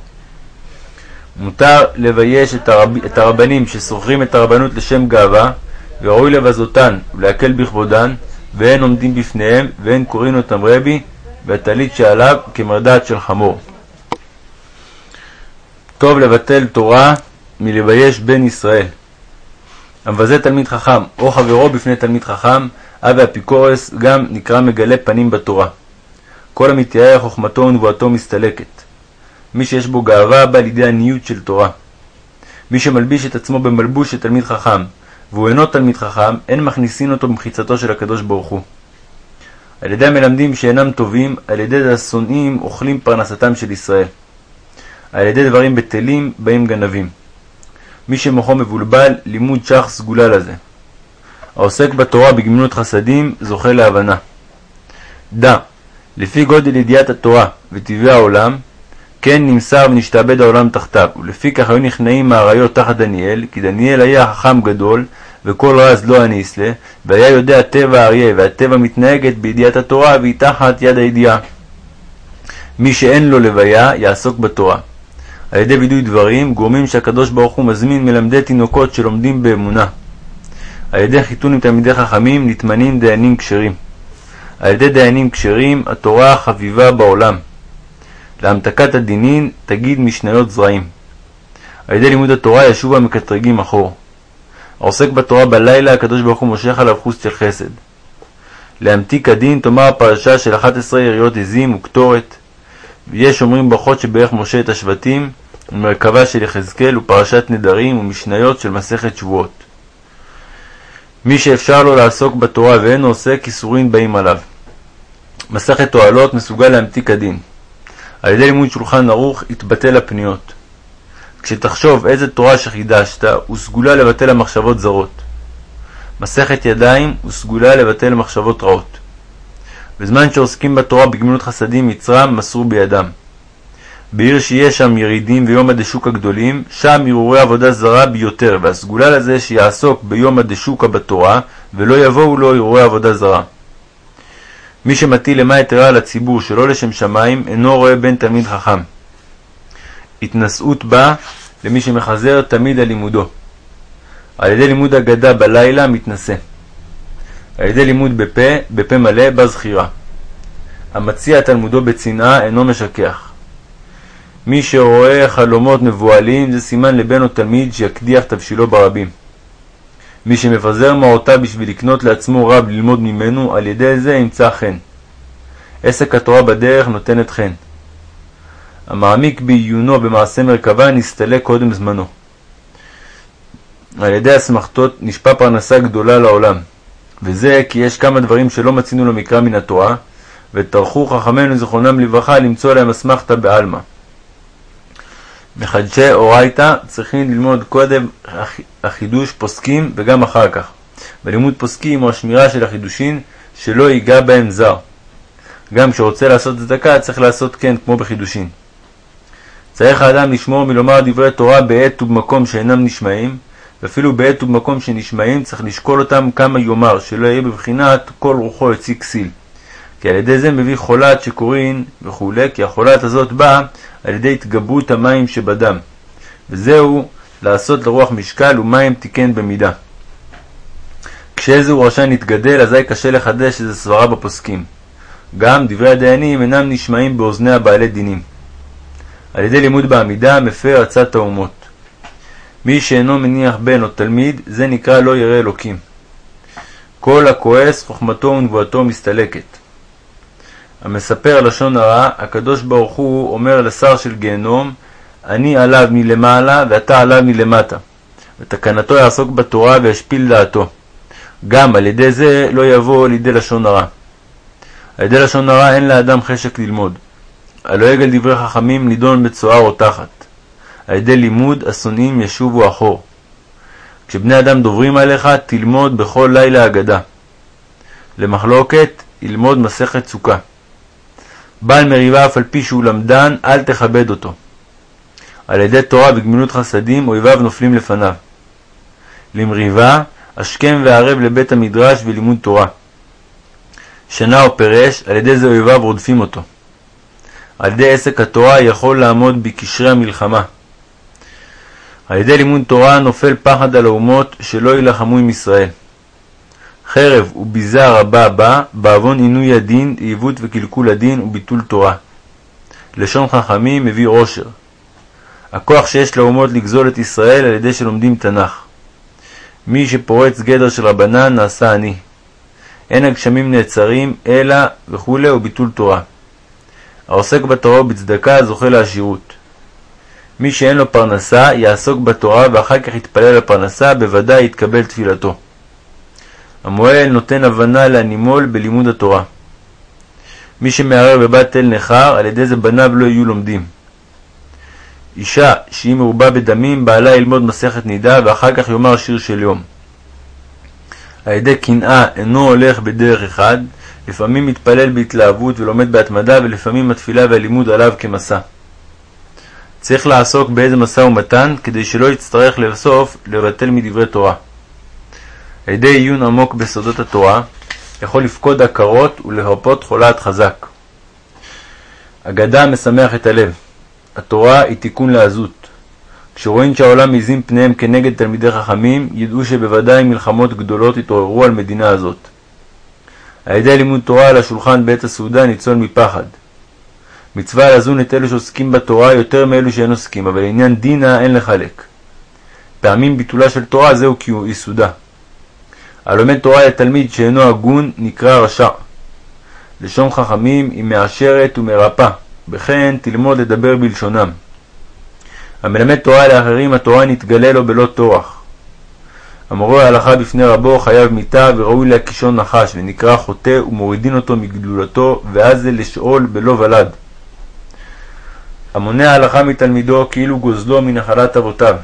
מותר לבייש את, הרב... את הרבנים ששוכרים את הרבנות לשם גאווה, וראוי לבזותן ולהקל בכבודן, ואין עומדים בפניהם, ואין קוראים אותם רבי, והטלית שעליו כמרדעת של חמור. טוב לבטל תורה מלבייש בן ישראל. המבזה תלמיד חכם, או חברו בפני תלמיד חכם, אבי אפיקורס גם נקרא מגלה פנים בתורה. כל המתייער חוכמתו ונבואתו מסתלקת. מי שיש בו גאווה בא לידי עניות של תורה. מי שמלביש את עצמו במלבוש של תלמיד חכם, והוא אינו תלמיד חכם, אין מכניסין אותו במחיצתו של הקדוש ברוך הוא. על ידי המלמדים שאינם טובים, על ידי השונאים אוכלים פרנסתם של ישראל. על ידי דברים בטלים באים גנבים. מי שמוחו מבולבל, לימוד שח סגולה לזה. העוסק בתורה בגמילות חסדים זוכה להבנה. דע, לפי גודל ידיעת התורה וטבעי העולם, כן נמסר ונשתעבד העולם תחתיו, ולפי כך היו נכנעים מאריות תחת דניאל, כי דניאל היה חכם גדול, וכל רז לא הניסלה, והיה יודע טבע האריה, והטבע מתנהגת בידיעת התורה, והיא תחת יד הידיעה. מי שאין לו לוויה, יעסוק בתורה. על ידי וידוי דברים, גורמים שהקדוש ברוך הוא מזמין מלמדי תינוקות שלומדים באמונה. על ידי חיתון עם תלמידי חכמים, נתמנים דיינים כשרים. על ידי דיינים כשרים, התורה חביבה בעולם. להמתקת הדינין תגיד משניות זרעים. על ידי לימוד התורה ישוב המקטרגים אחור. העוסק בתורה בלילה, הקדוש ברוך הוא מושך עליו חוס של חסד. להמתיק הדין תאמר הפרשה של 11 יריות עזים וקטורת, ויש אומרים ברכות שבערך משה את השבטים, ומרכבה של יחזקאל ופרשת נדרים ומשניות של מסכת שבועות. מי שאפשר לו לעסוק בתורה ואינו עוסק, איסורין באים עליו. מסכת תועלות מסוגל להמתיק הדין. על ידי לימוד שולחן ערוך יתבטל הפניות. כשתחשוב איזה תורה שחידשת, הוא סגולה לבטל המחשבות זרות. מסכת ידיים הוא סגולה לבטל מחשבות רעות. בזמן שעוסקים בתורה בגמילות חסדים יצרם מסרו בידם. בעיר שיש שם ירידים ויום הדשוק הגדולים, שם הרהורי עבודה זרה ביותר, והסגולה לזה שיעסוק ביום הדשוקה בתורה, ולא יבואו לו הרהורי עבודה זרה. מי שמטיל אימה יתרה על הציבור שלא לשם שמיים, אינו רואה בן תלמיד חכם. התנשאות בה למי שמחזר תמיד על לימודו. על ידי לימוד אגדה בלילה מתנשא. על ידי לימוד בפה, בפה מלא, בזכירה. המציע תלמודו בצנעה אינו משכח. מי שרואה חלומות מבוהלים זה סימן לבן או תלמיד שיקדיח תבשילו ברבים. מי שמפזר מעותיו בשביל לקנות לעצמו רב ללמוד ממנו, על ידי זה ימצא חן. עסק התורה בדרך נותנת חן. המעמיק בעיונו במעשה מרכבה נסתלק קודם זמנו. על ידי אסמכתות נשפע פרנסה גדולה לעולם, וזה כי יש כמה דברים שלא מצינו למקרא מן התורה, וטרחו חכמינו זיכרונם לברכה למצוא להם אסמכתא בעלמא. מחדשי אורייתא צריכים ללמוד קודם החידוש פוסקים וגם אחר כך. בלימוד פוסקים או השמירה של החידושין שלא ייגע בהם זר. גם כשרוצה לעשות צדקה צריך לעשות כן כמו בחידושין. צריך האדם לשמור מלומר דברי תורה בעת ובמקום שאינם נשמעים, ואפילו בעת ובמקום שנשמעים צריך לשקול אותם כמה יאמר, שלא יהיה בבחינת כל רוחו יוציא כסיל. כי על ידי זה מביא חולת שקוראים וכו', כי החולת הזאת באה על ידי התגברות המים שבדם. וזהו לעשות לרוח משקל ומים תיקן במידה. כשאיזהו רשע נתגדל, אזי קשה לחדש איזו סברה בפוסקים. גם דברי הדיינים אינם נשמעים באוזני הבעלי דינים. על ידי לימוד בעמידה מפר עצת האומות. מי שאינו מניח בן או תלמיד, זה נקרא לא ירא אלוקים. כל הכועס, חוכמתו ונבואתו מסתלקת. המספר לשון הרע, הקדוש ברוך הוא אומר לשר של גיהנום, אני עליו מלמעלה ואתה עליו מלמטה. ותקנתו יעסוק בתורה וישפיל דעתו. גם על ידי זה לא יבוא לידי לשון הרע. על ידי לשון הרע אין לאדם חשק ללמוד. הלא יגל דברי חכמים נידון בצוהר או תחת. על ידי לימוד השונאים ישובו אחור. כשבני אדם דוברים עליך, תלמוד בכל לילה אגדה. למחלוקת, ילמוד מסכת סוכה. בעל מריבה אף על פי שהוא למדן, אל תכבד אותו. על ידי תורה וגמילות חסדים, אויביו נופלים לפניו. למריבה, השכם והערב לבית המדרש ולימוד תורה. שנה או פרש, על ידי זה אויביו רודפים אותו. על ידי עסק התורה יכול לעמוד בקשרי המלחמה. על ידי לימוד תורה נופל פחד על האומות שלא יילחמו עם ישראל. חרב וביזה רבה בא, בעוון עינוי הדין, עיוות וקלקול הדין וביטול תורה. לשון חכמים מביא עושר. הכוח שיש לאומות לגזול את ישראל על ידי שלומדים תנ"ך. מי שפורץ גדר של רבנן נעשה עני. אין הגשמים נעצרים, אלא וכולי וביטול תורה. העוסק בתורה ובצדקה זוכה לעשירות. מי שאין לו פרנסה, יעסוק בתורה ואחר כך יתפלל על פרנסה, בוודאי יתקבל תפילתו. המוהל נותן הבנה להנימול בלימוד התורה. מי שמערער בבת תל נכר, על ידי זה בניו לא יהיו לומדים. אישה שהיא מרובה בדמים, בעלה ילמוד מסכת נידה, ואחר כך יאמר שיר של יום. על ידי קנאה אינו הולך בדרך אחד, לפעמים מתפלל בהתלהבות ולומד בהתמדה, ולפעמים התפילה והלימוד עליו כמסע. צריך לעסוק באיזה משא ומתן, כדי שלא יצטרך לבסוף לבטל מדברי תורה. על ידי עיון עמוק בסודות התורה, יכול לפקוד עקרות ולהרפות חולת חזק. אגדה משמח את הלב. התורה היא תיקון לעזות. כשרואים שהעולם מזים פניהם כנגד תלמידי חכמים, ידעו שבוודאי מלחמות גדולות יתעוררו על מדינה הזאת. על ידי לימוד תורה על השולחן בעת הסעודה ניצול מפחד. מצווה לזון את אלו שעוסקים בתורה יותר מאלו שאין עוסקים, אבל לעניין דינה אין לחלק. פעמים ביטולה של תורה זהו כי הוא יסודה. הלומד תורה לתלמיד שאינו הגון נקרא רשע. לשון חכמים היא מאשרת ומרפא, וכן תלמוד לדבר בלשונם. המלמד תורה לאחרים התורה נתגלה לו בלא טורח. המורה הלכה בפני רבו חייב מיתה וראוי להקישון נחש ונקרא חוטא ומורידין אותו מגדולתו ואז זה לשאול בלא ולד. המונע הלכה מתלמידו כאילו גוזלו מנחלת אבותיו,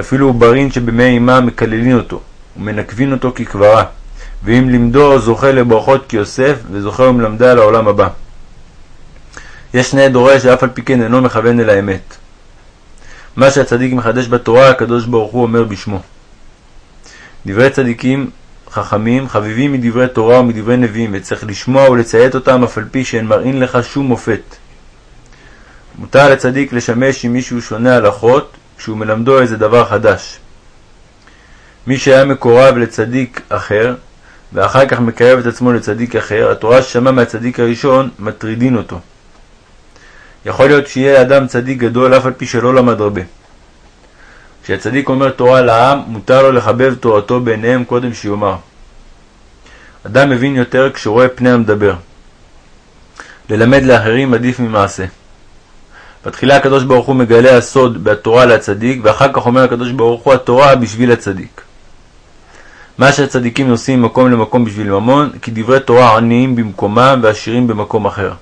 אפילו עוברין שבמי אמה מקללין אותו, ומנקבין אותו כקברה, ואם לימדו זוכה לברכות כיוסף, וזוכה ומלמדה לעולם הבא. יש נאה דורש שאף על פי כן אינו מכוון אל האמת. מה שהצדיק מחדש בתורה, הקדוש ברוך הוא אומר בשמו. דברי צדיקים חכמים חביבים מדברי תורה ומדברי נביאים, וצריך לשמוע ולציית אותם אף על פי שאין מראים לך שום מופת. מותר לצדיק לשמש עם מישהו שונה הלכות, כשהוא מלמדו איזה דבר חדש. מי שהיה מקורב לצדיק אחר, ואחר כך מקרב את עצמו לצדיק אחר, התורה ששמע מהצדיק הראשון, מטרידין אותו. יכול להיות שיהיה אדם צדיק גדול אף על פי שלא למד הרבה. כשהצדיק אומר תורה לעם, מותר לו לחבב תורתו בעיניהם קודם שיאמר. אדם מבין יותר כשרואה פני המדבר. ללמד לאחרים עדיף ממעשה. בתחילה הקדוש ברוך הוא מגלה הסוד בתורה לצדיק, ואחר כך אומר הקדוש ברוך הוא התורה בשביל הצדיק. מה שהצדיקים נוסעים ממקום למקום בשביל ממון, כי דברי תורה עניים במקומם ועשירים במקום אחר.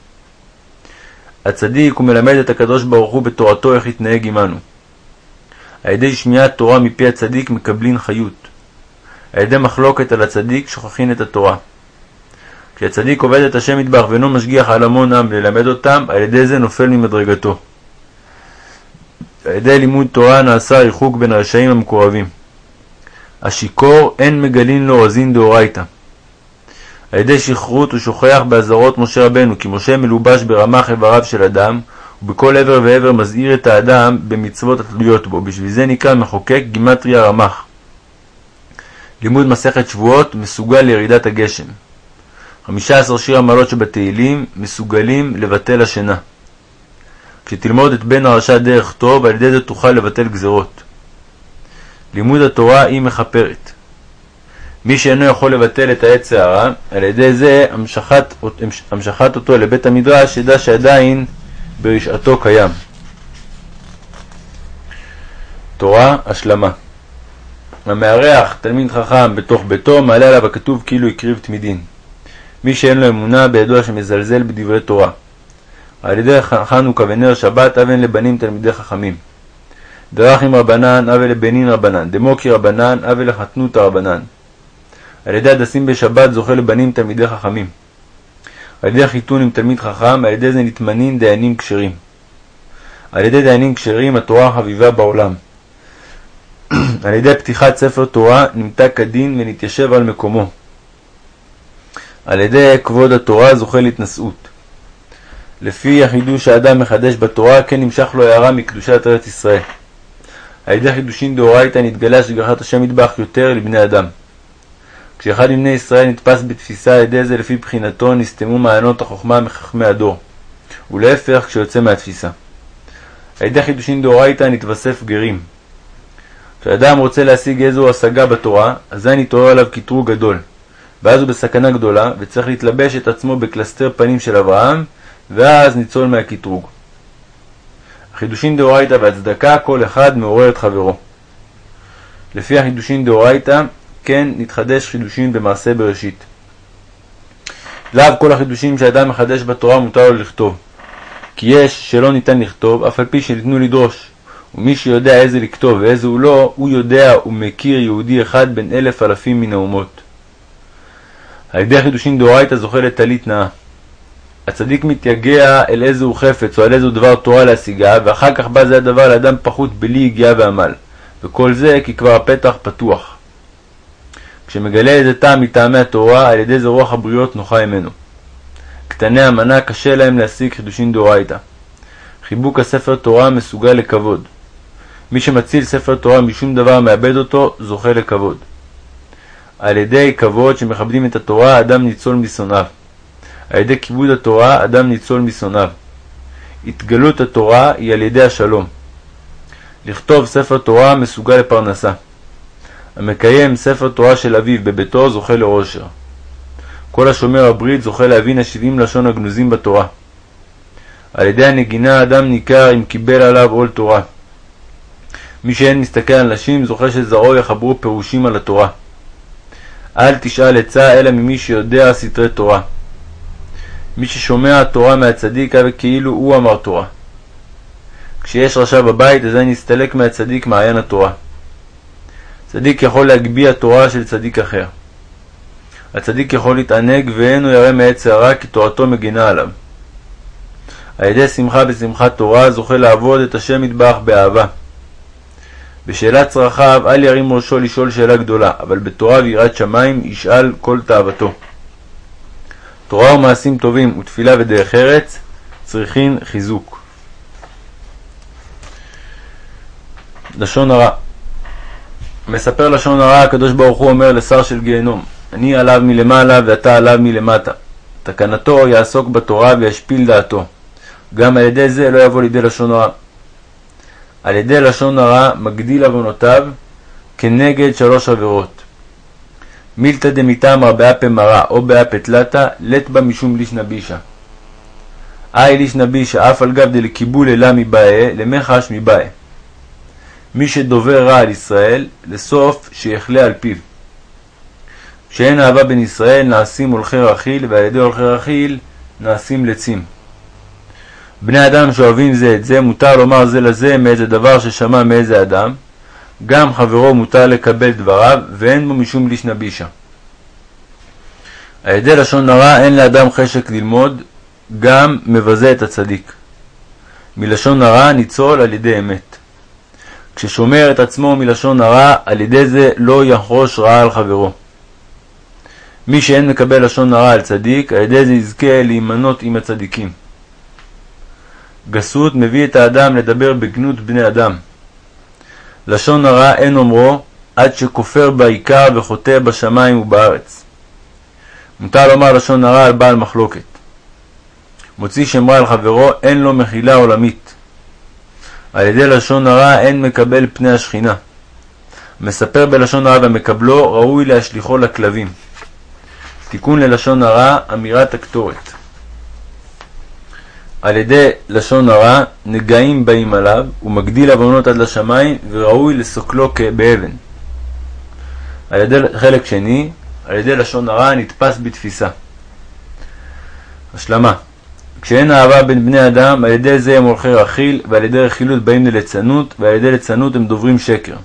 הצדיק הוא מלמד את הקדוש ברוך הוא בתורתו איך יתנהג עמנו. על ידי שמיעת תורה מפי הצדיק מקבלין חיות. על ידי מחלוקת על הצדיק שוכחין את התורה. כשהצדיק עובד את השם מטבח ואינו משגיח על המון עם ללמד אותם, על ידי זה נופל ממדרגתו. על ידי לימוד תורה נעשה ריחוק בין הרשעים המקורבים. השיכור אין מגלין לו רזין דאורייתא. על ידי שכרות הוא שוכח באזהרות משה רבנו, כי משה מלובש ברמ"ח איבריו של אדם, ובכל עבר ועבר מזהיר את האדם במצוות התלויות בו. בשביל זה נקרא מחוקק גימטריה רמ"ח. לימוד מסכת שבועות מסוגל לירידת הגשם. חמישה עשר שיר המעלות שבתהילים מסוגלים לבטל השינה. כשתלמוד את בן הרשע דרך טוב, על ידי זה תוכל לבטל גזרות. לימוד התורה היא מכפרת. מי שאינו יכול לבטל את העץ הרע, על ידי זה המשכת, המשכת אותו לבית המדרש, ידע שעדיין ברשעתו קיים. תורה השלמה המארח תלמיד חכם בתוך ביתו, מעלה עליו הכתוב כאילו הקריב תמידין. מי שאין לו אמונה בידוע שמזלזל בדברי תורה. על ידי חנוכה ונר שבת אבן לבנים תלמידי חכמים. דרכים רבנן אבי לבנין רבנן, דמוקי רבנן אבי לחתנותא רבנן. על ידי הדסים בשבת זוכה לבנים תלמידי חכמים. על ידי חיתון עם תלמיד חכם, על ידי זה נתמנין דיינים כשרים. על ידי דיינים כשרים התורה חביבה בעולם. <clears throat> על ידי פתיחת ספר תורה נמתק כדין ונתיישב על מקומו. על ידי כבוד התורה זוכה להתנשאות. לפי החידוש האדם מחדש בתורה, כן נמשך לו הערה מקדושת ארץ ישראל. על ידי חידושין דאורייתא נתגלה השגחת השם מטבח יותר לבני אדם. כשאחד מבני ישראל נתפס בתפיסה על ידי זה לפי בחינתו, נסתמו מעיינות החוכמה מחכמי הדור, ולהפך כשיוצא מהתפיסה. על ידי חידושין דאורייתא נתווסף גרים. כשאדם רוצה להשיג איזו השגה בתורה, אזי נתעורר עליו קטרוג גדול, ואז הוא בסכנה גדולה, וצריך להתלבש את עצמו בקלסתר פנים של אברהם, ואז ניצול מהקטרוג. החידושין דאורייתא והצדקה, כל אחד מעורר את חברו. לפי החידושין דאורייתא, כן נתחדש חידושין במעשה בראשית. לאו כל החידושים שאדם מחדש בתורה מותר לו לכתוב. כי יש שלא ניתן לכתוב, אף על פי שניתנו לדרוש. ומי שיודע איזה לכתוב ואיזה הוא לא, הוא יודע ומכיר יהודי אחד בין אלף אלפים מן האומות. על ידי חידושין דאורייתא זוכה לטלית נאה. הצדיק מתייגע אל איזה הוא חפץ או על איזה הוא דבר תורה להשיגה, ואחר כך בא זה הדבר לאדם פחות בלי יגיעה ועמל. וכל זה כי כבר הפתח פתוח. כשמגלה איזה טעם מטעמי התורה, על ידי זה רוח הבריות נוחה ממנו. קטני המנה קשה להם להשיג חידושין דאורייתא. חיבוק הספר תורה מסוגל לכבוד. מי שמציל ספר תורה משום דבר מאבד אותו, זוכה לכבוד. על ידי כבוד שמכבדים את התורה, אדם ניצול משונאיו. על ידי כיבוד התורה, אדם ניצול משונאיו. התגלות התורה היא על ידי השלום. לכתוב ספר תורה מסוגל לפרנסה. המקיים ספר תורה של אביו בביתו זוכה לאושר. כל השומר הברית זוכה להבין השבעים לשון הגנוזים בתורה. על ידי הנגינה האדם ניכר אם קיבל עליו עול תורה. מי שאין מסתכל על נשים זוכה שזרעו יחברו פירושים על התורה. אל תשאל עצה אלא ממי שיודע סתרי תורה. מי ששומע תורה מהצדיק היה כאילו הוא אמר תורה. כשיש רשע בבית אזי נסתלק מהצדיק מעיין התורה. צדיק יכול להגביה תורה של צדיק אחר. הצדיק יכול להתענג ואין הוא ירא מעץ הרע כי תורתו מגינה עליו. על ידי שמחה בשמחת תורה זוכה לעבוד את השם מטבח באהבה. בשאלת צרכיו אל ירים ראשו לשאול שאלה גדולה, אבל בתורה ויראת שמיים ישאל כל תאוותו. תורה ומעשים טובים ותפילה ודרך ארץ צריכין חיזוק. לשון הרע מספר לשון הרע הקדוש ברוך הוא אומר לשר של גיהנום אני עליו מלמעלה ואתה עליו מלמטה. תקנתו יעסוק בתורה וישפיל דעתו. גם על ידי זה לא יבוא לידי לשון הרע. על ידי לשון הרע מגדיל עוונותיו כנגד שלוש עבירות. מילתא דמיתמר באפה מרה או באפה תלתא, לט בה משום לישנא בישא. אי לישנא בישא אף על גב דלקיבול אלה מבאי, למחש מבאי. מי שדובר רע על ישראל, לסוף שיחלה על פיו. כשאין אהבה בין ישראל, נעשים הולכי רכיל, ועל ידי הולכי רכיל נעשים לצים. בני אדם שאוהבים זה את זה, מותר לומר זה לזה מאיזה דבר ששמע מאיזה אדם, גם חברו מותר לקבל דבריו, ואין בו משום לישנא בישא. על ידי לשון הרע אין לאדם חשק ללמוד, גם מבזה את הצדיק. מלשון הרע ניצול על ידי אמת. כששומר את עצמו מלשון הרע, על ידי זה לא יחרוש רעה על חברו. מי שאין מקבל לשון הרע על צדיק, על ידי זה יזכה להימנות עם הצדיקים. גסות מביא את האדם לדבר בגנות בני אדם. לשון הרע אין אומרו עד שכופר בעיקר וחוטא בשמיים ובארץ. מותר לומר לשון הרע על בעל מחלוקת. מוציא שם רע על חברו, אין לו מחילה עולמית. על ידי לשון הרע אין מקבל פני השכינה. מספר בלשון הרע ומקבלו, ראוי להשליכו לכלבים. תיקון ללשון הרע, אמירת הקטורת. על ידי לשון הרע נגעים באים עליו, ומגדיל עוונות עד לשמיים, וראוי לסוקלו באבן. על ידי חלק שני, על ידי לשון הרע נתפס בתפיסה. השלמה כשאין אהבה בין בני אדם, על ידי זה הם הולכי רכיל, ועל ידי רכילות באים לליצנות, ועל ידי ליצנות הם דוברים שקר.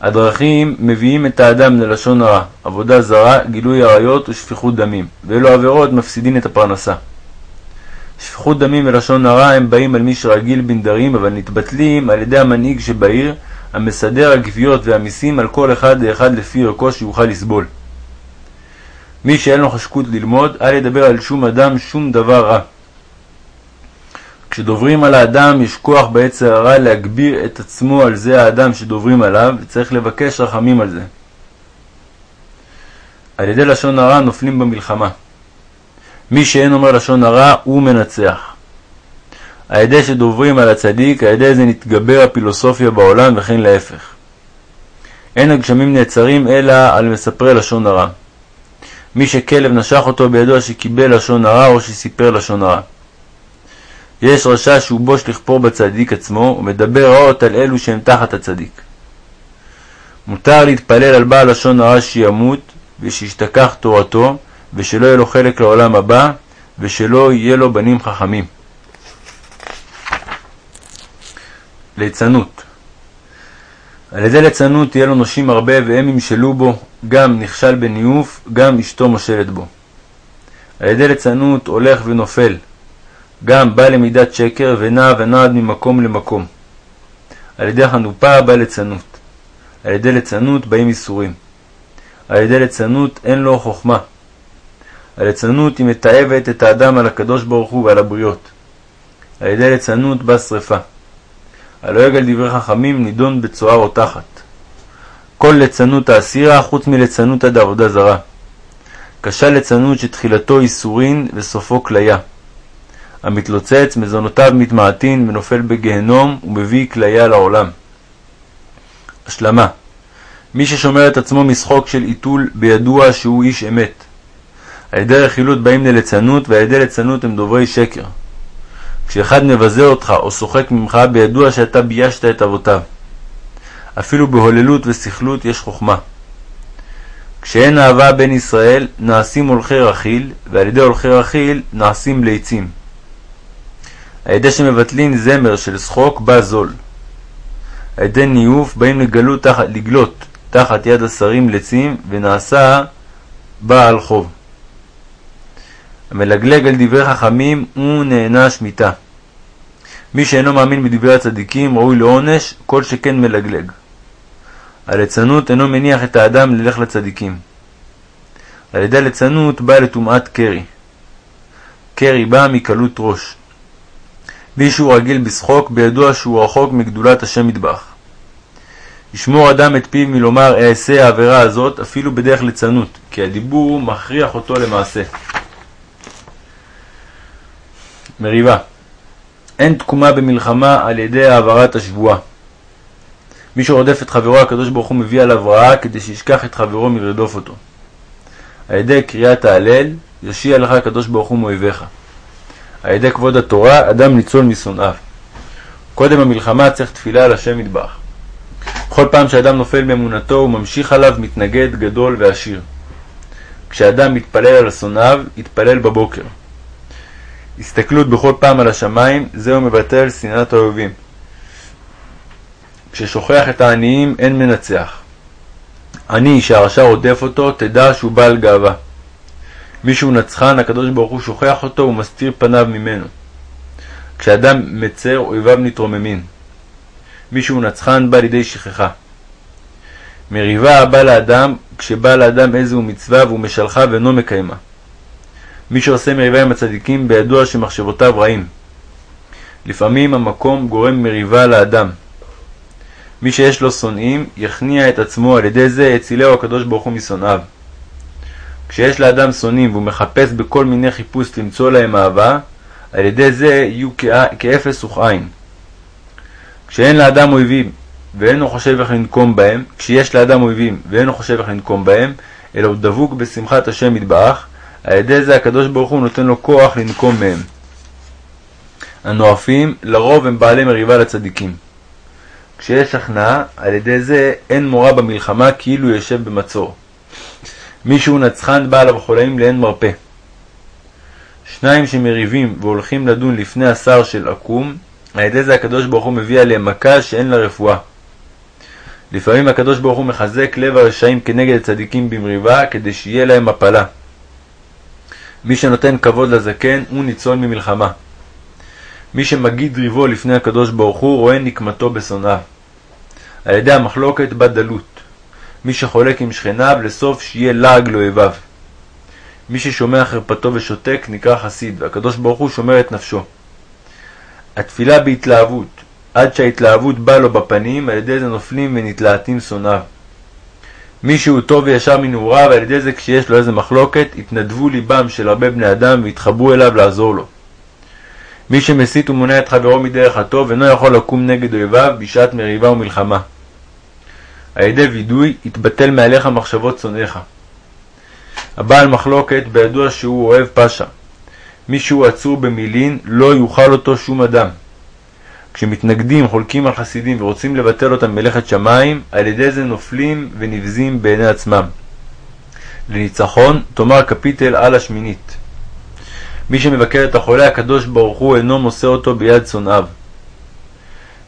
הדרכים מביאים את האדם ללשון הרע, עבודה זרה, גילוי עריות ושפיכות דמים, ואלו עבירות מפסידין את הפרנסה. שפיכות דמים ולשון הרע הם באים על מי שרגיל בנדרים, אבל נתבטלים על ידי המנהיג שבעיר, המסדר הגבייות והמיסים על כל אחד ואחד לפי ערכו שיוכל לסבול. מי שאין לו חשקות ללמוד, אל ידבר על שום אדם שום דבר רע. כשדוברים על האדם, יש כוח בעצר הרע להגביר את עצמו על זה האדם שדוברים עליו, וצריך לבקש רחמים על זה. על ידי לשון הרע נופלים במלחמה. מי שאין אומר לשון הרע, הוא מנצח. על ידי שדוברים על הצדיק, על ידי זה נתגבר הפילוסופיה בעולם, וכן להפך. אין הגשמים נעצרים אלא על מספרי לשון הרע. מי שכלב נשך אותו בידוע שקיבל לשון הרע או שסיפר לשון הרע. יש רשע שהוא בוש לכפור בצדיק עצמו, ומדבר רעות על אלו שהם תחת הצדיק. מותר להתפלל על בעל לשון הרע שימות, ושישתכח תורתו, ושלא יהיה לו חלק לעולם הבא, ושלא יהיה לו בנים חכמים. ליצנות על ידי ליצנות תהיה לו נושים הרבה, והם ימשלו בו, גם נכשל בניאוף, גם אשתו מושלת בו. על ידי ליצנות הולך ונופל, גם בא למידת שקר ונע ונעד ממקום למקום. על ידי חנופה בא ליצנות. על ידי ליצנות באים איסורים. על ידי ליצנות אין לו חוכמה. הליצנות היא מתעבת את האדם על הקדוש ברוך הוא ועל הבריות. על ידי ליצנות בא שרפה. הלא יגל דברי חכמים נידון בצוהר או תחת. כל ליצנות האסירה חוץ מליצנות עד עבודה זרה. קשה ליצנות שתחילתו איסורין וסופו כליה. המתלוצץ מזונותיו מתמעטין ונופל בגיהנום ומביא כליה לעולם. השלמה מי ששומר את עצמו משחוק של עיתול בידוע שהוא איש אמת. על ידי רכילות באים לליצנות ועל ידי ליצנות הם דוברי שקר. כשאחד מבזה אותך או שוחק ממך בידוע שאתה ביישת את אבותיו. אפילו בהוללות וסכלות יש חוכמה. כשאין אהבה בין ישראל, נעשים הולכי רכיל, ועל ידי הולכי רכיל נעשים ליצים. על ידי שמבטלין זמר של שחוק בא זול. על ידי ניאוף באים לגלות תחת, לגלות תחת יד השרים לצים, ונעשה בעל חוב. המלגלג על דברי חכמים הוא נענש מיתה. מי שאינו מאמין בדברי הצדיקים ראוי לעונש, כל שכן מלגלג. הליצנות אינו מניח את האדם ללך לצדיקים. על ידי הליצנות בא לטומאת קרי. קרי בא מקלות ראש. מי שהוא רגיל בשחוק, בידוע שהוא רחוק מגדולת השם מטבח. ישמור אדם את פיו מלומר אעשה העבירה הזאת אפילו בדרך ליצנות, כי הדיבור מכריח אותו למעשה. מריבה אין תקומה במלחמה על ידי העברת השבועה. מי שרודף את חברו הקדוש ברוך הוא מביא עליו רעה כדי שישכח את חברו מלרדוף אותו. על ידי קריאת ההלל יושיע לך הקדוש ברוך הוא מאויביך. על ידי כבוד התורה אדם ניצול משונאיו. קודם המלחמה צריך תפילה על השם מטבח. בכל פעם שאדם נופל מאמונתו הוא ממשיך עליו מתנגד גדול ועשיר. כשאדם מתפלל על שונאיו, יתפלל בבוקר. הסתכלות בכל פעם על השמיים, זהו מבטל שנאת האויבים. כששוכח את העניים אין מנצח. עני שהרשע רודף אותו, תדע שהוא בעל גאווה. מי שהוא נצחן, הקדוש ברוך הוא שוכח אותו ומסתיר פניו ממנו. כשאדם מצר, אויביו נתרוממין. מי שהוא נצחן בא לידי שכחה. מריבה הבא לאדם, כשבא לאדם איזהו מצווה והוא משלחה ואינו מקיימה. מי שעושה מריבה עם הצדיקים, בידוע שמחשבותיו רעים. לפעמים המקום גורם מריבה לאדם. מי שיש לו שונאים, יכניע את עצמו, על ידי זה יצילהו הקדוש ברוך הוא משונאיו. כשיש לאדם שונאים והוא מחפש בכל מיני חיפוש למצוא להם אהבה, על ידי זה יהיו כאפס וכעין. כשאין לאדם אויבים ואינו חושב איך לנקום בהם, כשיש לאדם אויבים ואינו חושב איך לנקום בהם, אלא הוא דבוק בשמחת השם יתברך, על ידי זה הקדוש ברוך הוא נותן לו כוח לנקום מהם. הנואפים לרוב הם בעלי מריבה לצדיקים. כשיש הכנעה, על ידי זה אין מורה במלחמה כאילו יושב במצור. מי שהוא נצחן בא עליו חולאים לאין מרפא. שניים שמריבים והולכים לדון לפני השר של עקום, על ידי זה הקדוש ברוך הוא מביא עליהם מכה שאין לה רפואה. לפעמים הקדוש ברוך הוא מחזק לב הרשעים כנגד הצדיקים במריבה, כדי שיהיה להם מפלה. מי שנותן כבוד לזקן הוא ניצול ממלחמה. מי שמגיד ריבו לפני הקדוש ברוך הוא רואה נקמתו בשונאיו. על ידי המחלוקת בא דלות. מי שחולק עם שכניו לסוף שיהיה לעג לאויביו. מי ששומע חרפתו ושותק נקרא חסיד, והקדוש ברוך הוא שומר את נפשו. התפילה בהתלהבות, עד שההתלהבות באה לו בפנים, על ידי זה נופלים ונתלהטים שונאיו. מי שהוא טוב וישר מנעוריו, על ידי זה כשיש לו איזה מחלוקת, יתנדבו ליבם של הרבה בני אדם ויתחברו אליו לעזור לו. מי שמסית ומונע את חברו מדרך הטוב, אינו יכול לקום נגד אויביו בשעת מריבה ומלחמה. על ידי וידוי יתבטל מעליך מחשבות שונאיך. הבעל מחלוקת בידוע שהוא אוהב פשע. מי שהוא עצור במילין, לא יוכל אותו שום אדם. כשמתנגדים, חולקים על חסידים ורוצים לבטל אותם מלאכת שמיים, על ידי זה נופלים ונבזים בעיני עצמם. לניצחון, תאמר קפיטל על השמינית. מי שמבקר את החולה, הקדוש ברוך הוא אינו מוסר אותו ביד שונאיו.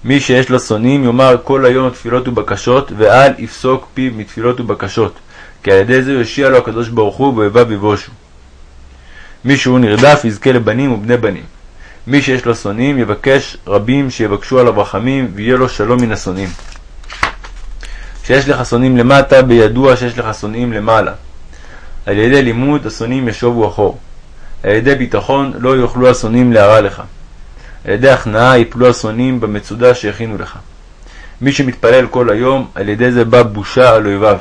מי שיש לו שונאים, יאמר כל היום תפילות ובקשות, ואל יפסוק פיו מתפילות ובקשות, כי על ידי זה יושיע לו הקדוש ברוך הוא ואויביו יבושו. מי שהוא נרדף, יזכה לבנים ובני בנים. מי שיש לו שונאים, יבקש רבים שיבקשו עליו רחמים, ויהיה לו שלום מן השונאים. כשיש לך שונאים למטה, בידוע שיש לך שונאים למעלה. על ידי לימוד השונאים ישובו אחור. על ידי ביטחון לא יוכלו השונאים להרע לך. על ידי הכנעה יפלו השונאים במצודה שהכינו לך. מי שמתפלל כל היום, על ידי זה בא בושה על אויביו.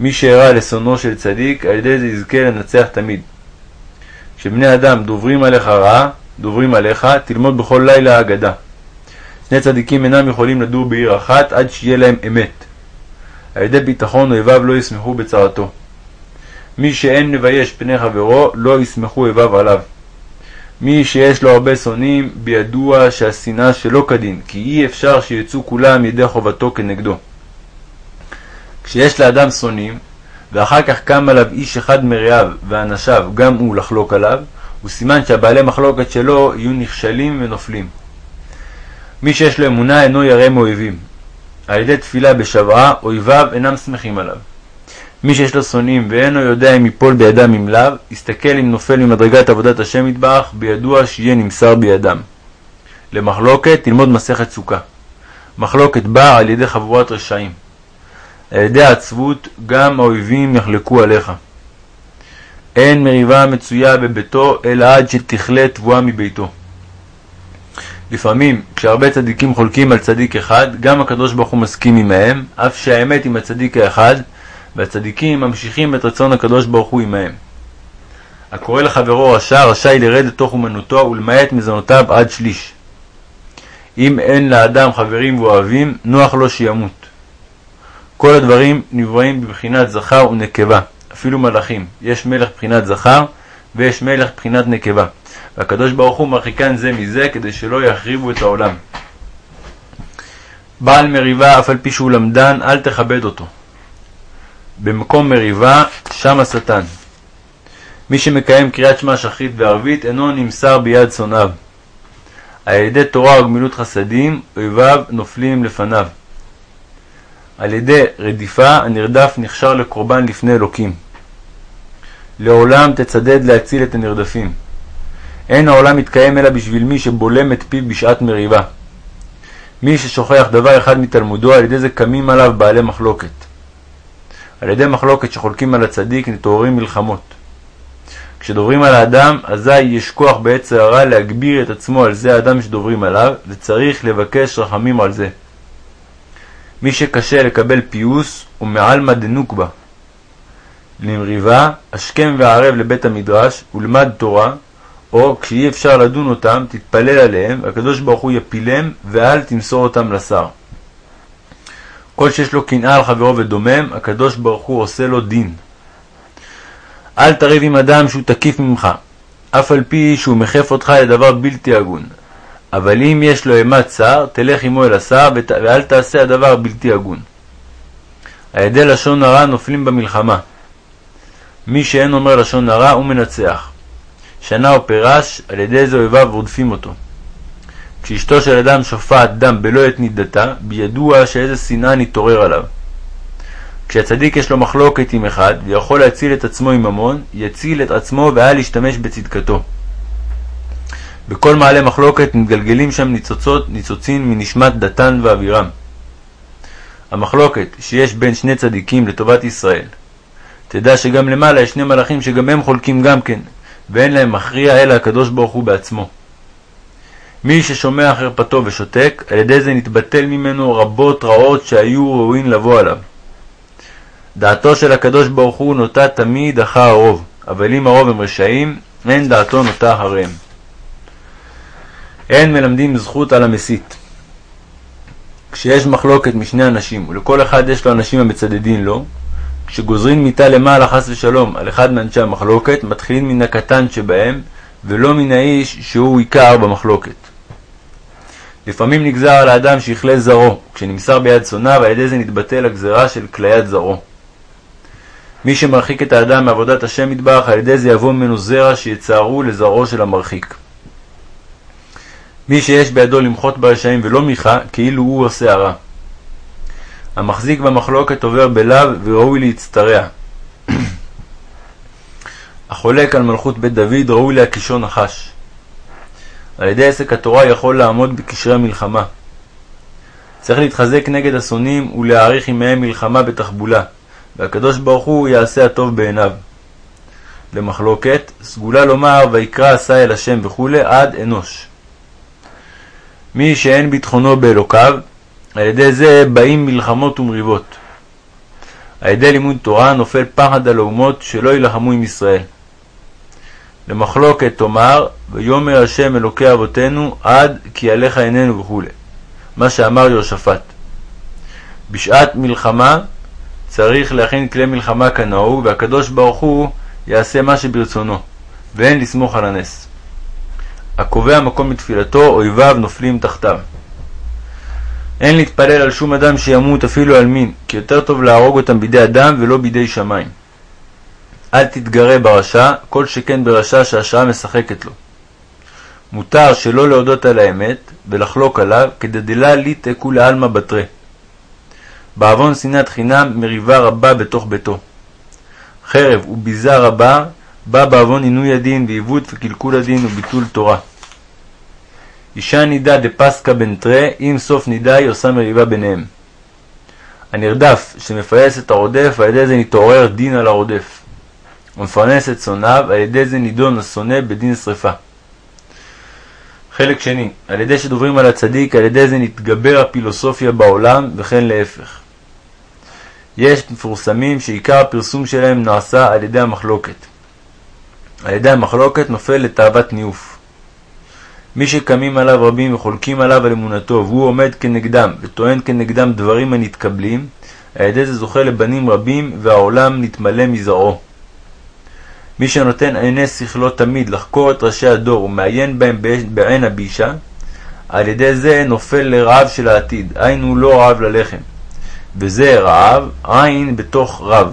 מי שאירע לשונאו של צדיק, על ידי זה יזכה לנצח תמיד. כשבני אדם דוברים עליך רעה, דוברים עליך, תלמוד בכל לילה אגדה. שני צדיקים אינם יכולים לדור בעיר אחת עד שיהיה להם אמת. על ידי ביטחון אויביו לא ישמחו בצרתו. מי שאין מבייש פני חברו, לא ישמחו אויביו עליו. מי שיש לו הרבה שונאים, בידוע שהשנאה שלא כדין, כי אי אפשר שיצאו כולם ידי חובתו כנגדו. כשיש לאדם שונאים, ואחר כך קם עליו איש אחד מרעיו ואנשיו, גם הוא לחלוק עליו, הוא סימן שהבעלי מחלוקת שלו יהיו נכשלים ונופלים. מי שיש לו אמונה אינו ירא מאויבים. על ידי תפילה בשוועה, אויביו אינם שמחים עליו. מי שיש לו שונאים ואינו יודע אם ייפול בידם אם לאו, יסתכל אם נופל ממדרגת עבודת השם יתברך, בידוע שיהיה נמסר בידם. למחלוקת תלמוד מסכת סוכה. מחלוקת באה על ידי חבורת רשעים. על ידי העצבות גם האויבים יחלקו עליך. אין מריבה מצויה בביתו, אלא עד שתכלה תבואה מביתו. לפעמים, כשהרבה צדיקים חולקים על צדיק אחד, גם הקדוש ברוך הוא מסכים עמהם, אף שהאמת עם הצדיק האחד, והצדיקים ממשיכים את רצון הקדוש ברוך הוא עמהם. הקורא לחברו רשע, רשאי לרד לתוך אומנותו ולמעט מזונותיו עד שליש. אם אין לאדם חברים ואוהבים, נוח לו שימות. כל הדברים נבראים בבחינת זכר ונקבה, אפילו מלאכים. יש מלך בחינת זכר ויש מלך בחינת נקבה. והקדוש ברוך הוא מרחיקן זה מזה כדי שלא יחריבו את העולם. בעל מריבה, אף על פי שהוא למדן, אל תכבד אותו. במקום מריבה, שם השטן. מי שמקיים קריאת שמע שחרית וערבית, אינו נמסר ביד שונאיו. על ידי תורה וגמילות חסדים, אויביו נופלים לפניו. על ידי רדיפה, הנרדף נכשר לקורבן לפני אלוקים. לעולם תצדד להציל את הנרדפים. אין העולם מתקיים אלא בשביל מי שבולם את פיו בשעת מריבה. מי ששוכח דבר אחד מתלמודו, על ידי זה קמים עליו בעלי מחלוקת. על ידי מחלוקת שחולקים על הצדיק נתעוררים מלחמות. כשדוברים על האדם, אזי יש כוח בעץ הרע להגביר את עצמו על זה האדם שדוברים עליו, וצריך לבקש רחמים על זה. מי שקשה לקבל פיוס, הוא מעלמא דנוקבה. למריבה, השכם והערב לבית המדרש, ולמד תורה, או כשאי אפשר לדון אותם, תתפלל עליהם, והקדוש ברוך הוא יפילם, ואל תמסור אותם לשר. כל שיש לו קנאה על חברו ודומם, הקדוש ברוך הוא עושה לו דין. אל תריב עם אדם שהוא תקיף ממך, אף על פי שהוא מחף אותך לדבר בלתי הגון. אבל אם יש לו אימת שר, תלך עמו אל השר, ואל תעשה הדבר בלתי הגון. על ידי לשון הרע נופלים במלחמה. מי שאין אומר לשון הרע הוא מנצח. שנה או פרש, על ידי זה אויביו רודפים אותו. כשאשתו של אדם שופעת דם בלא עת נידתה, בידוע שאיזה שנאה נתעורר עליו. כשהצדיק יש לו מחלוקת עם אחד, ויכול להציל את עצמו עם ממון, יציל את עצמו ואל ישתמש בצדקתו. בכל מעלה מחלוקת מתגלגלים שם ניצוצות, ניצוצים מנשמת דתן ואבירם. המחלוקת שיש בין שני צדיקים לטובת ישראל. תדע שגם למעלה יש שני מלאכים שגם הם חולקים גם כן, ואין להם מכריע אלא הקדוש ברוך הוא בעצמו. מי ששומע חרפתו ושותק, על ידי זה נתבטל ממנו רבות רעות שהיו ראויים לבוא עליו. דעתו של הקדוש ברוך הוא נוטה תמיד אחר הרוב, אבל אם הרוב הם רשעים, אין דעתו נוטה אחריהם. אין מלמדים זכות על המסית. כשיש מחלוקת משני אנשים, ולכל אחד יש לו אנשים המצדדים לו, כשגוזרים מיתה למעלה חס ושלום על אחד מאנשי המחלוקת, מתחילים מן הקטן שבהם, ולא מן האיש שהוא עיקר במחלוקת. לפעמים נגזר על האדם שיכלה זרעו, כשנמסר ביד שונאיו, על ידי זה נתבטל הגזרה של כליית זרעו. מי שמרחיק את האדם מעבודת השם יתברך, על ידי זה יבוא ממנו זרע שיצערו לזרעו של המרחיק. מי שיש בידו למחות ברשעים ולא מיכה, כאילו הוא עושה הרע. המחזיק במחלוקת עובר בלאו וראוי להצטרע. <clears throat> החולק על מלכות בית דוד ראוי להקישו נחש. על ידי עסק התורה יכול לעמוד בקשרי המלחמה. צריך להתחזק נגד השונאים ולהעריך עמהם מלחמה בתחבולה, והקדוש ברוך הוא יעשה הטוב בעיניו. למחלוקת, סגולה לומר ויקרא עשה אל השם וכולי עד אנוש. מי שאין ביטחונו באלוקיו, על ידי זה באים מלחמות ומריבות. על ידי לימוד תורה נופל פחד על האומות שלא יילחמו עם ישראל. למחלוקת תאמר, ויאמר השם אלוקי אבותינו עד כי עליך עינינו וכו', מה שאמר יהושפט. בשעת מלחמה צריך להכין כלי מלחמה כנהוג, והקדוש ברוך הוא יעשה מה שברצונו, ואין לסמוך על הנס. הקובע מקום בתפילתו, אויביו נופלים תחתיו. אין להתפלל על שום אדם שימות אפילו על מין, כי יותר טוב להרוג אותם בידי אדם ולא בידי שמיים. אל תתגרה ברשע, כל שכן ברשע שהשעה משחקת לו. מותר שלא להודות על האמת ולחלוק עליו, כדדלה ליטה כולי עלמא בתרי. בעוון שנאת חינם מריבה רבה בתוך ביתו. חרב וביזה רבה בא בעוון עינוי הדין ועיוות וקלקול הדין וביטול תורה. אישה נידה דפסקה בן תרי, אם סוף נידה עושה מריבה ביניהם. הנרדף שמפייס את הרודף, על ידי זה נתעורר דין על הרודף. ומפרנס את שונאיו, על ידי זה נידון השונא בדין שרפה. חלק שני, על ידי שדוברים על הצדיק, על ידי זה נתגבר הפילוסופיה בעולם, וכן להפך. יש מפורסמים שעיקר הפרסום שלהם נעשה על ידי המחלוקת. על ידי המחלוקת נופל לתאוות ניאוף. מי שקמים עליו רבים וחולקים עליו על אמונתו, והוא עומד כנגדם וטוען כנגדם דברים הנתקבלים, על ידי זה זוכה לבנים רבים, והעולם נתמלא מזרעו. מי שנותן עיני שכלו תמיד לחקור את ראשי הדור ומעיין בהם בעין הבישה, על ידי זה נופל לרעב של העתיד, היינו לא רעב ללחם. וזה רעב, עין בתוך רב.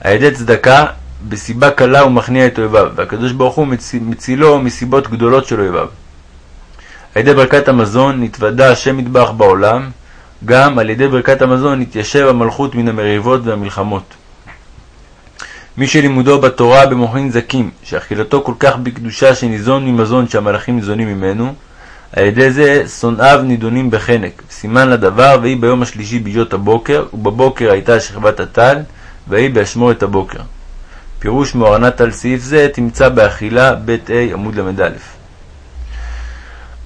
על ידי צדקה, בסיבה קלה הוא מכניע את אויביו, והקדוש ברוך הוא מצילו מסיבות גדולות של אויביו. על ידי ברכת המזון נתוודע השם מטבח בעולם, גם על ידי ברכת המזון נתיישב המלכות מן המריבות והמלחמות. מי שלימודו בתורה במוחין זקים, שאכילתו כל כך בקדושה שניזון ממזון שהמלאכים ניזונים ממנו, על ידי זה שונאיו נידונים בחנק, סימן לדבר, ויהי ביום השלישי בהיות הבוקר, ובבוקר הייתה שכבת הטל, ויהי באשמורת הבוקר. פירוש מוארנת על סעיף זה תמצא באכילה, בית a עמוד ל"א.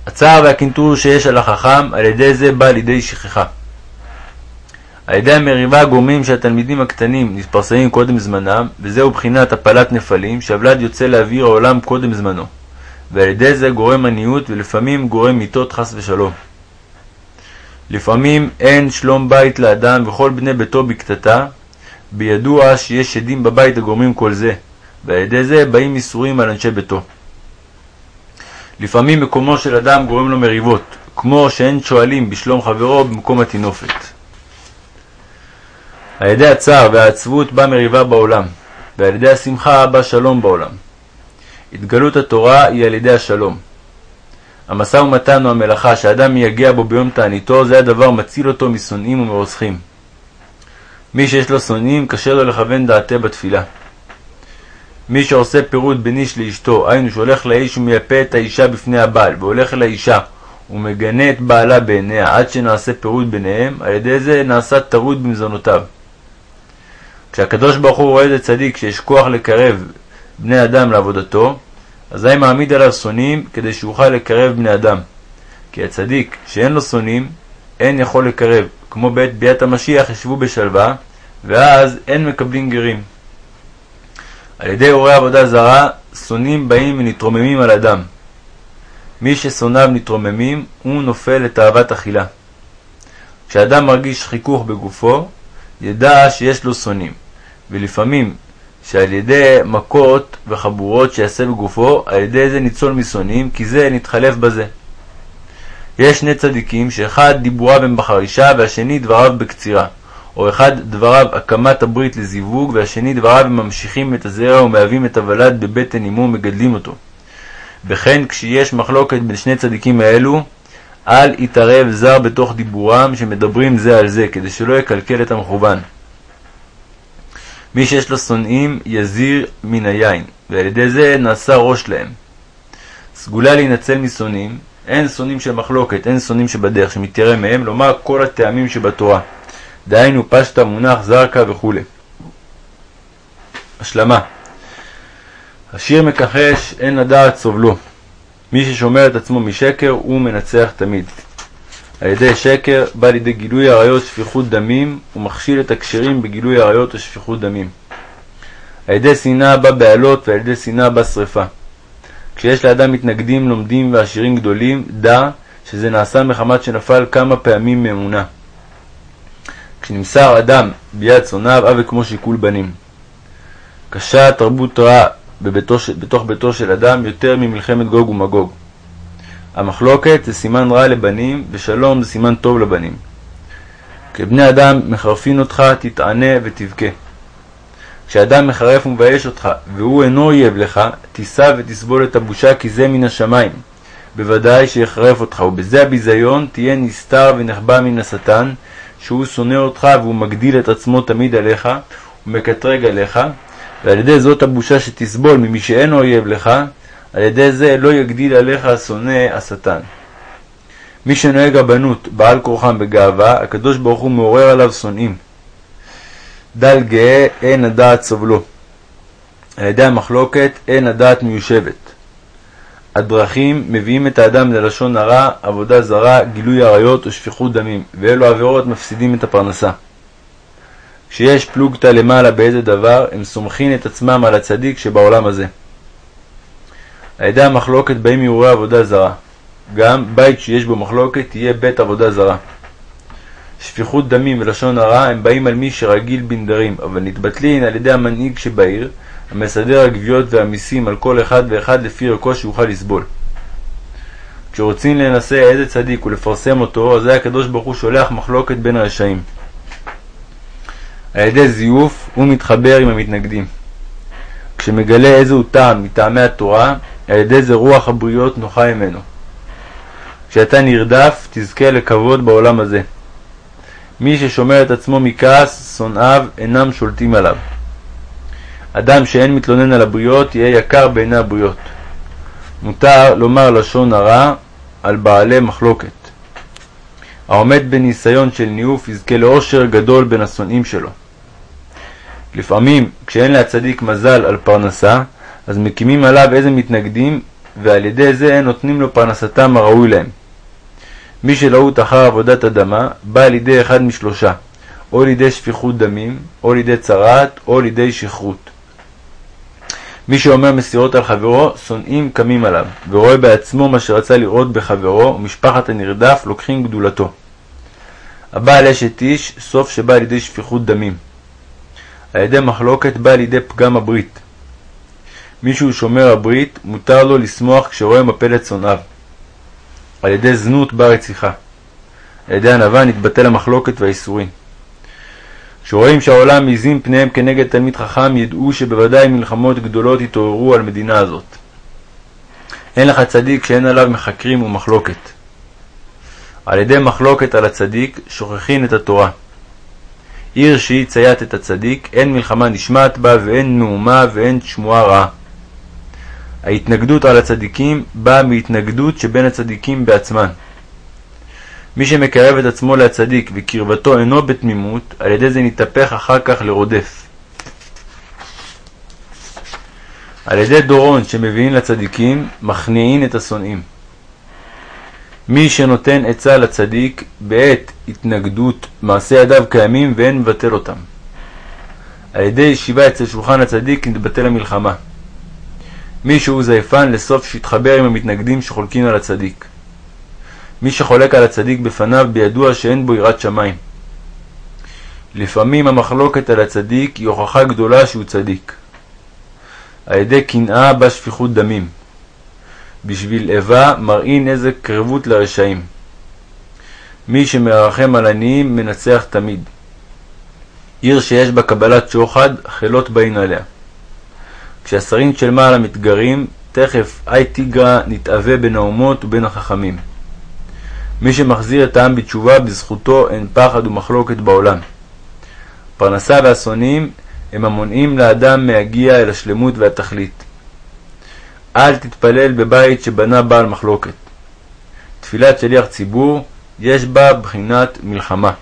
הצער והקנטור שיש על החכם, על ידי זה בא לידי שכחה. על ידי המריבה גורמים שהתלמידים הקטנים נתפרסמים קודם זמנם, וזהו בחינת הפלת נפלים, שהוולד יוצא לאוויר העולם קודם זמנו. ועל ידי זה גורם עניות, ולפעמים גורם מיתות חס ושלום. לפעמים אין שלום בית לאדם, וכל בני ביתו בקטטה, בידוע שיש עדים בבית הגורמים כל זה, ועל ידי זה באים איסורים על אנשי ביתו. לפעמים מקומו של אדם גורם לו מריבות, כמו שאין שואלים בשלום חברו במקום הטינופת. על ידי הצער והעצבות בא מריבה בעולם, ועל ידי השמחה בא שלום בעולם. התגלות התורה היא על ידי השלום. המשא ומתן או המלאכה שאדם מייגע בו ביום תעניתו, זה הדבר מציל אותו משונאים ומרוצחים. מי שיש לו שונאים, קשה לו לכוון דעתה בתפילה. מי שעושה פירוד בין איש לאשתו, היינו שהולך לאיש ומייפה את האישה בפני הבעל, והולך לאישה ומגנה את בעלה בעיניה עד שנעשה פירוד ביניהם, על ידי זה נעשה טרוד במזונותיו. כשהקדוש ברוך הוא רואה את צדיק שיש כוח לקרב בני אדם לעבודתו, אזי מעמיד עליו שונאים כדי שיוכל לקרב בני אדם. כי הצדיק שאין לו שונאים, אין יכול לקרב, כמו בעת ביאת המשיח ישבו בשלווה, ואז אין מקבלים גרים. על ידי הורי עבודה זרה, שונאים באים ונתרוממים על אדם. מי ששונאיו נתרוממים, הוא נופל לתאוות אכילה. כשאדם מרגיש חיכוך בגופו, ידע שיש לו שונאים, ולפעמים שעל ידי מכות וחבורות שיעשה בגופו, על ידי זה ניצול משונאים, כי זה נתחלף בזה. יש שני צדיקים שאחד דיבוריו הם בחרישה והשני דבריו בקצירה, או אחד דבריו הקמת הברית לזיווג והשני דבריו הם ממשיכים את הזרע ומהווים את הוולד בבטן אמו ומגדלים אותו. וכן כשיש מחלוקת בין שני צדיקים האלו, אל יתערב זר בתוך דיבורם שמדברים זה על זה, כדי שלא יקלקל את המכוון. מי שיש לו שונאים יזיר מן היין, ועל ידי זה נעשה ראש להם. סגולה להינצל משונאים, אין שונאים של מחלוקת, אין שונאים שבדרך, שמתיירא מהם, לומר כל הטעמים שבתורה. דהיינו פשטה, מונח, זרקה וכו'. השלמה השיר מכחש, אין לדעת סובלו. מי ששומר את עצמו משקר, הוא מנצח תמיד. על ידי שקר בא לידי גילוי עריות שפיכות דמים, ומכשיל את הכשרים בגילוי עריות ושפיכות דמים. על ידי שנאה בא בעלות, ועל ידי שנאה בא שרפה. כשיש לאדם מתנגדים, לומדים ועשירים גדולים, דע שזה נעשה מחמת שנפל כמה פעמים מאמונה. כשנמסר אדם ביד שונאיו, אבי כמו שיקול בנים. קשה תרבות רעה בתוך ביתו של אדם יותר ממלחמת גוג ומגוג. המחלוקת זה סימן רע לבנים, ושלום זה סימן טוב לבנים. כבני אדם מחרפין אותך, תתענה ותבכה. כשאדם מחרף ומבייש אותך, והוא אינו אויב לך, תישא ותסבול את הבושה, כי זה מן השמיים. בוודאי שיחרף אותך, ובזה הביזיון תהיה נסתר ונחבא מן השטן, שהוא שונא אותך והוא מגדיל את עצמו תמיד עליך, ומקטרג עליך, ועל ידי זאת הבושה שתסבול ממי שאין אויב לך, על ידי זה לא יגדיל עליך השונא השטן. מי שנוהג רבנות בעל כורחם בגאווה, הקדוש ברוך הוא מעורר עליו שונאים. דל גאה אין הדעת סובלו. על ידי המחלוקת אין הדעת מיושבת. הדרכים מביאים את האדם ללשון הרע, עבודה זרה, גילוי עריות ושפיכות דמים, ואלו עבירות מפסידים את הפרנסה. כשיש פלוגתא למעלה באיזה דבר, הם סומכין את עצמם על הצדיק שבעולם הזה. על ידי המחלוקת באים הרהורי עבודה זרה. גם בית שיש בו מחלוקת יהיה בית עבודה זרה. שפיכות דמים ולשון הרע הם באים על מי שרגיל בנדרים, אבל נתבטלין על ידי המנהיג שבעיר, המסדר הגבייות והמיסים על כל אחד ואחד לפי ערכו שיוכל לסבול. כשרוצים להינשא איזה צדיק ולפרסם אותו, אזי הקדוש ברוך הוא שולח מחלוקת בין הרשעים. על ידי זיוף הוא מתחבר עם המתנגדים. כשמגלה איזהו טעם מטעמי התורה, על ידי זה רוח הבריות נוחה ממנו. כשאתה נרדף, תזכה לכבוד בעולם הזה. מי ששומר את עצמו מכעס, שונאיו אינם שולטים עליו. אדם שאין מתלונן על הבריות, יהיה יקר בעיני הבריות. מותר לומר לשון הרע על בעלי מחלוקת. העומד בניסיון של ניאוף יזכה לאושר גדול בין השונאים שלו. לפעמים, כשאין להצדיק מזל על פרנסה, אז מקימים עליו איזה מתנגדים, ועל ידי זה נותנים לו פרנסתם הראוי להם. מי שלהוט אחר עבודת אדמה, בא לידי אחד משלושה, או לידי שפיכות דמים, או לידי צרעת, או לידי שכרות. מי שאומר מסירות על חברו, שונאים קמים עליו, ורואה בעצמו מה שרצה לראות בחברו, ומשפחת הנרדף לוקחים גדולתו. הבעל אשת איש, סוף שבא לידי שפיכות דמים. על ידי מחלוקת בא לידי פגם הברית. מי שהוא שומר הברית, מותר לו לשמוח כשרואה מפל את שונאיו. על ידי זנות בא רציחה. על ידי ענווה נתבטל המחלוקת והאיסורים. כשרואים שהעולם מזים פניהם כנגד תלמיד חכם, ידעו שבוודאי מלחמות גדולות יתעוררו על מדינה הזאת. אין לך צדיק שאין עליו מחקרים ומחלוקת. על ידי מחלוקת על הצדיק שוכחין את התורה. עיר שהיא ציית את הצדיק, אין מלחמה נשמעת בה ואין מהומה ואין שמועה רעה. ההתנגדות על הצדיקים באה מהתנגדות שבין הצדיקים בעצמן. מי שמקרב את עצמו להצדיק וקרבתו אינו בתמימות, על ידי זה נתהפך אחר כך לרודף. על ידי דורון שמביאים לצדיקים, מכניעין את השונאים. מי שנותן עצה לצדיק בעת התנגדות, מעשי ידיו קיימים ואין מבטל אותם. על ידי ישיבה אצל שולחן הצדיק נתבטל המלחמה. מי שהוא זייפן לסוף שיתחבר עם המתנגדים שחולקים על הצדיק. מי שחולק על הצדיק בפניו בידוע שאין בו יראת שמיים. לפעמים המחלוקת על הצדיק היא הוכחה גדולה שהוא צדיק. על ידי קנאה בא שפיכות דמים. בשביל איבה מראין איזה קרבות לרשעים. מי שמרחם על עניים מנצח תמיד. עיר שיש בה קבלת שוחד, חילות באין עליה. כשהשרים של מעלה מתגרים, תכף אי תיגרא נתאווה בין האומות ובין החכמים. מי שמחזיר את העם בתשובה, בזכותו אין פחד ומחלוקת בעולם. פרנסה ואסונים הם המונעים לאדם מהגיע אל השלמות והתכלית. אל תתפלל בבית שבנה בעל מחלוקת. תפילת שליח ציבור יש בה בחינת מלחמה.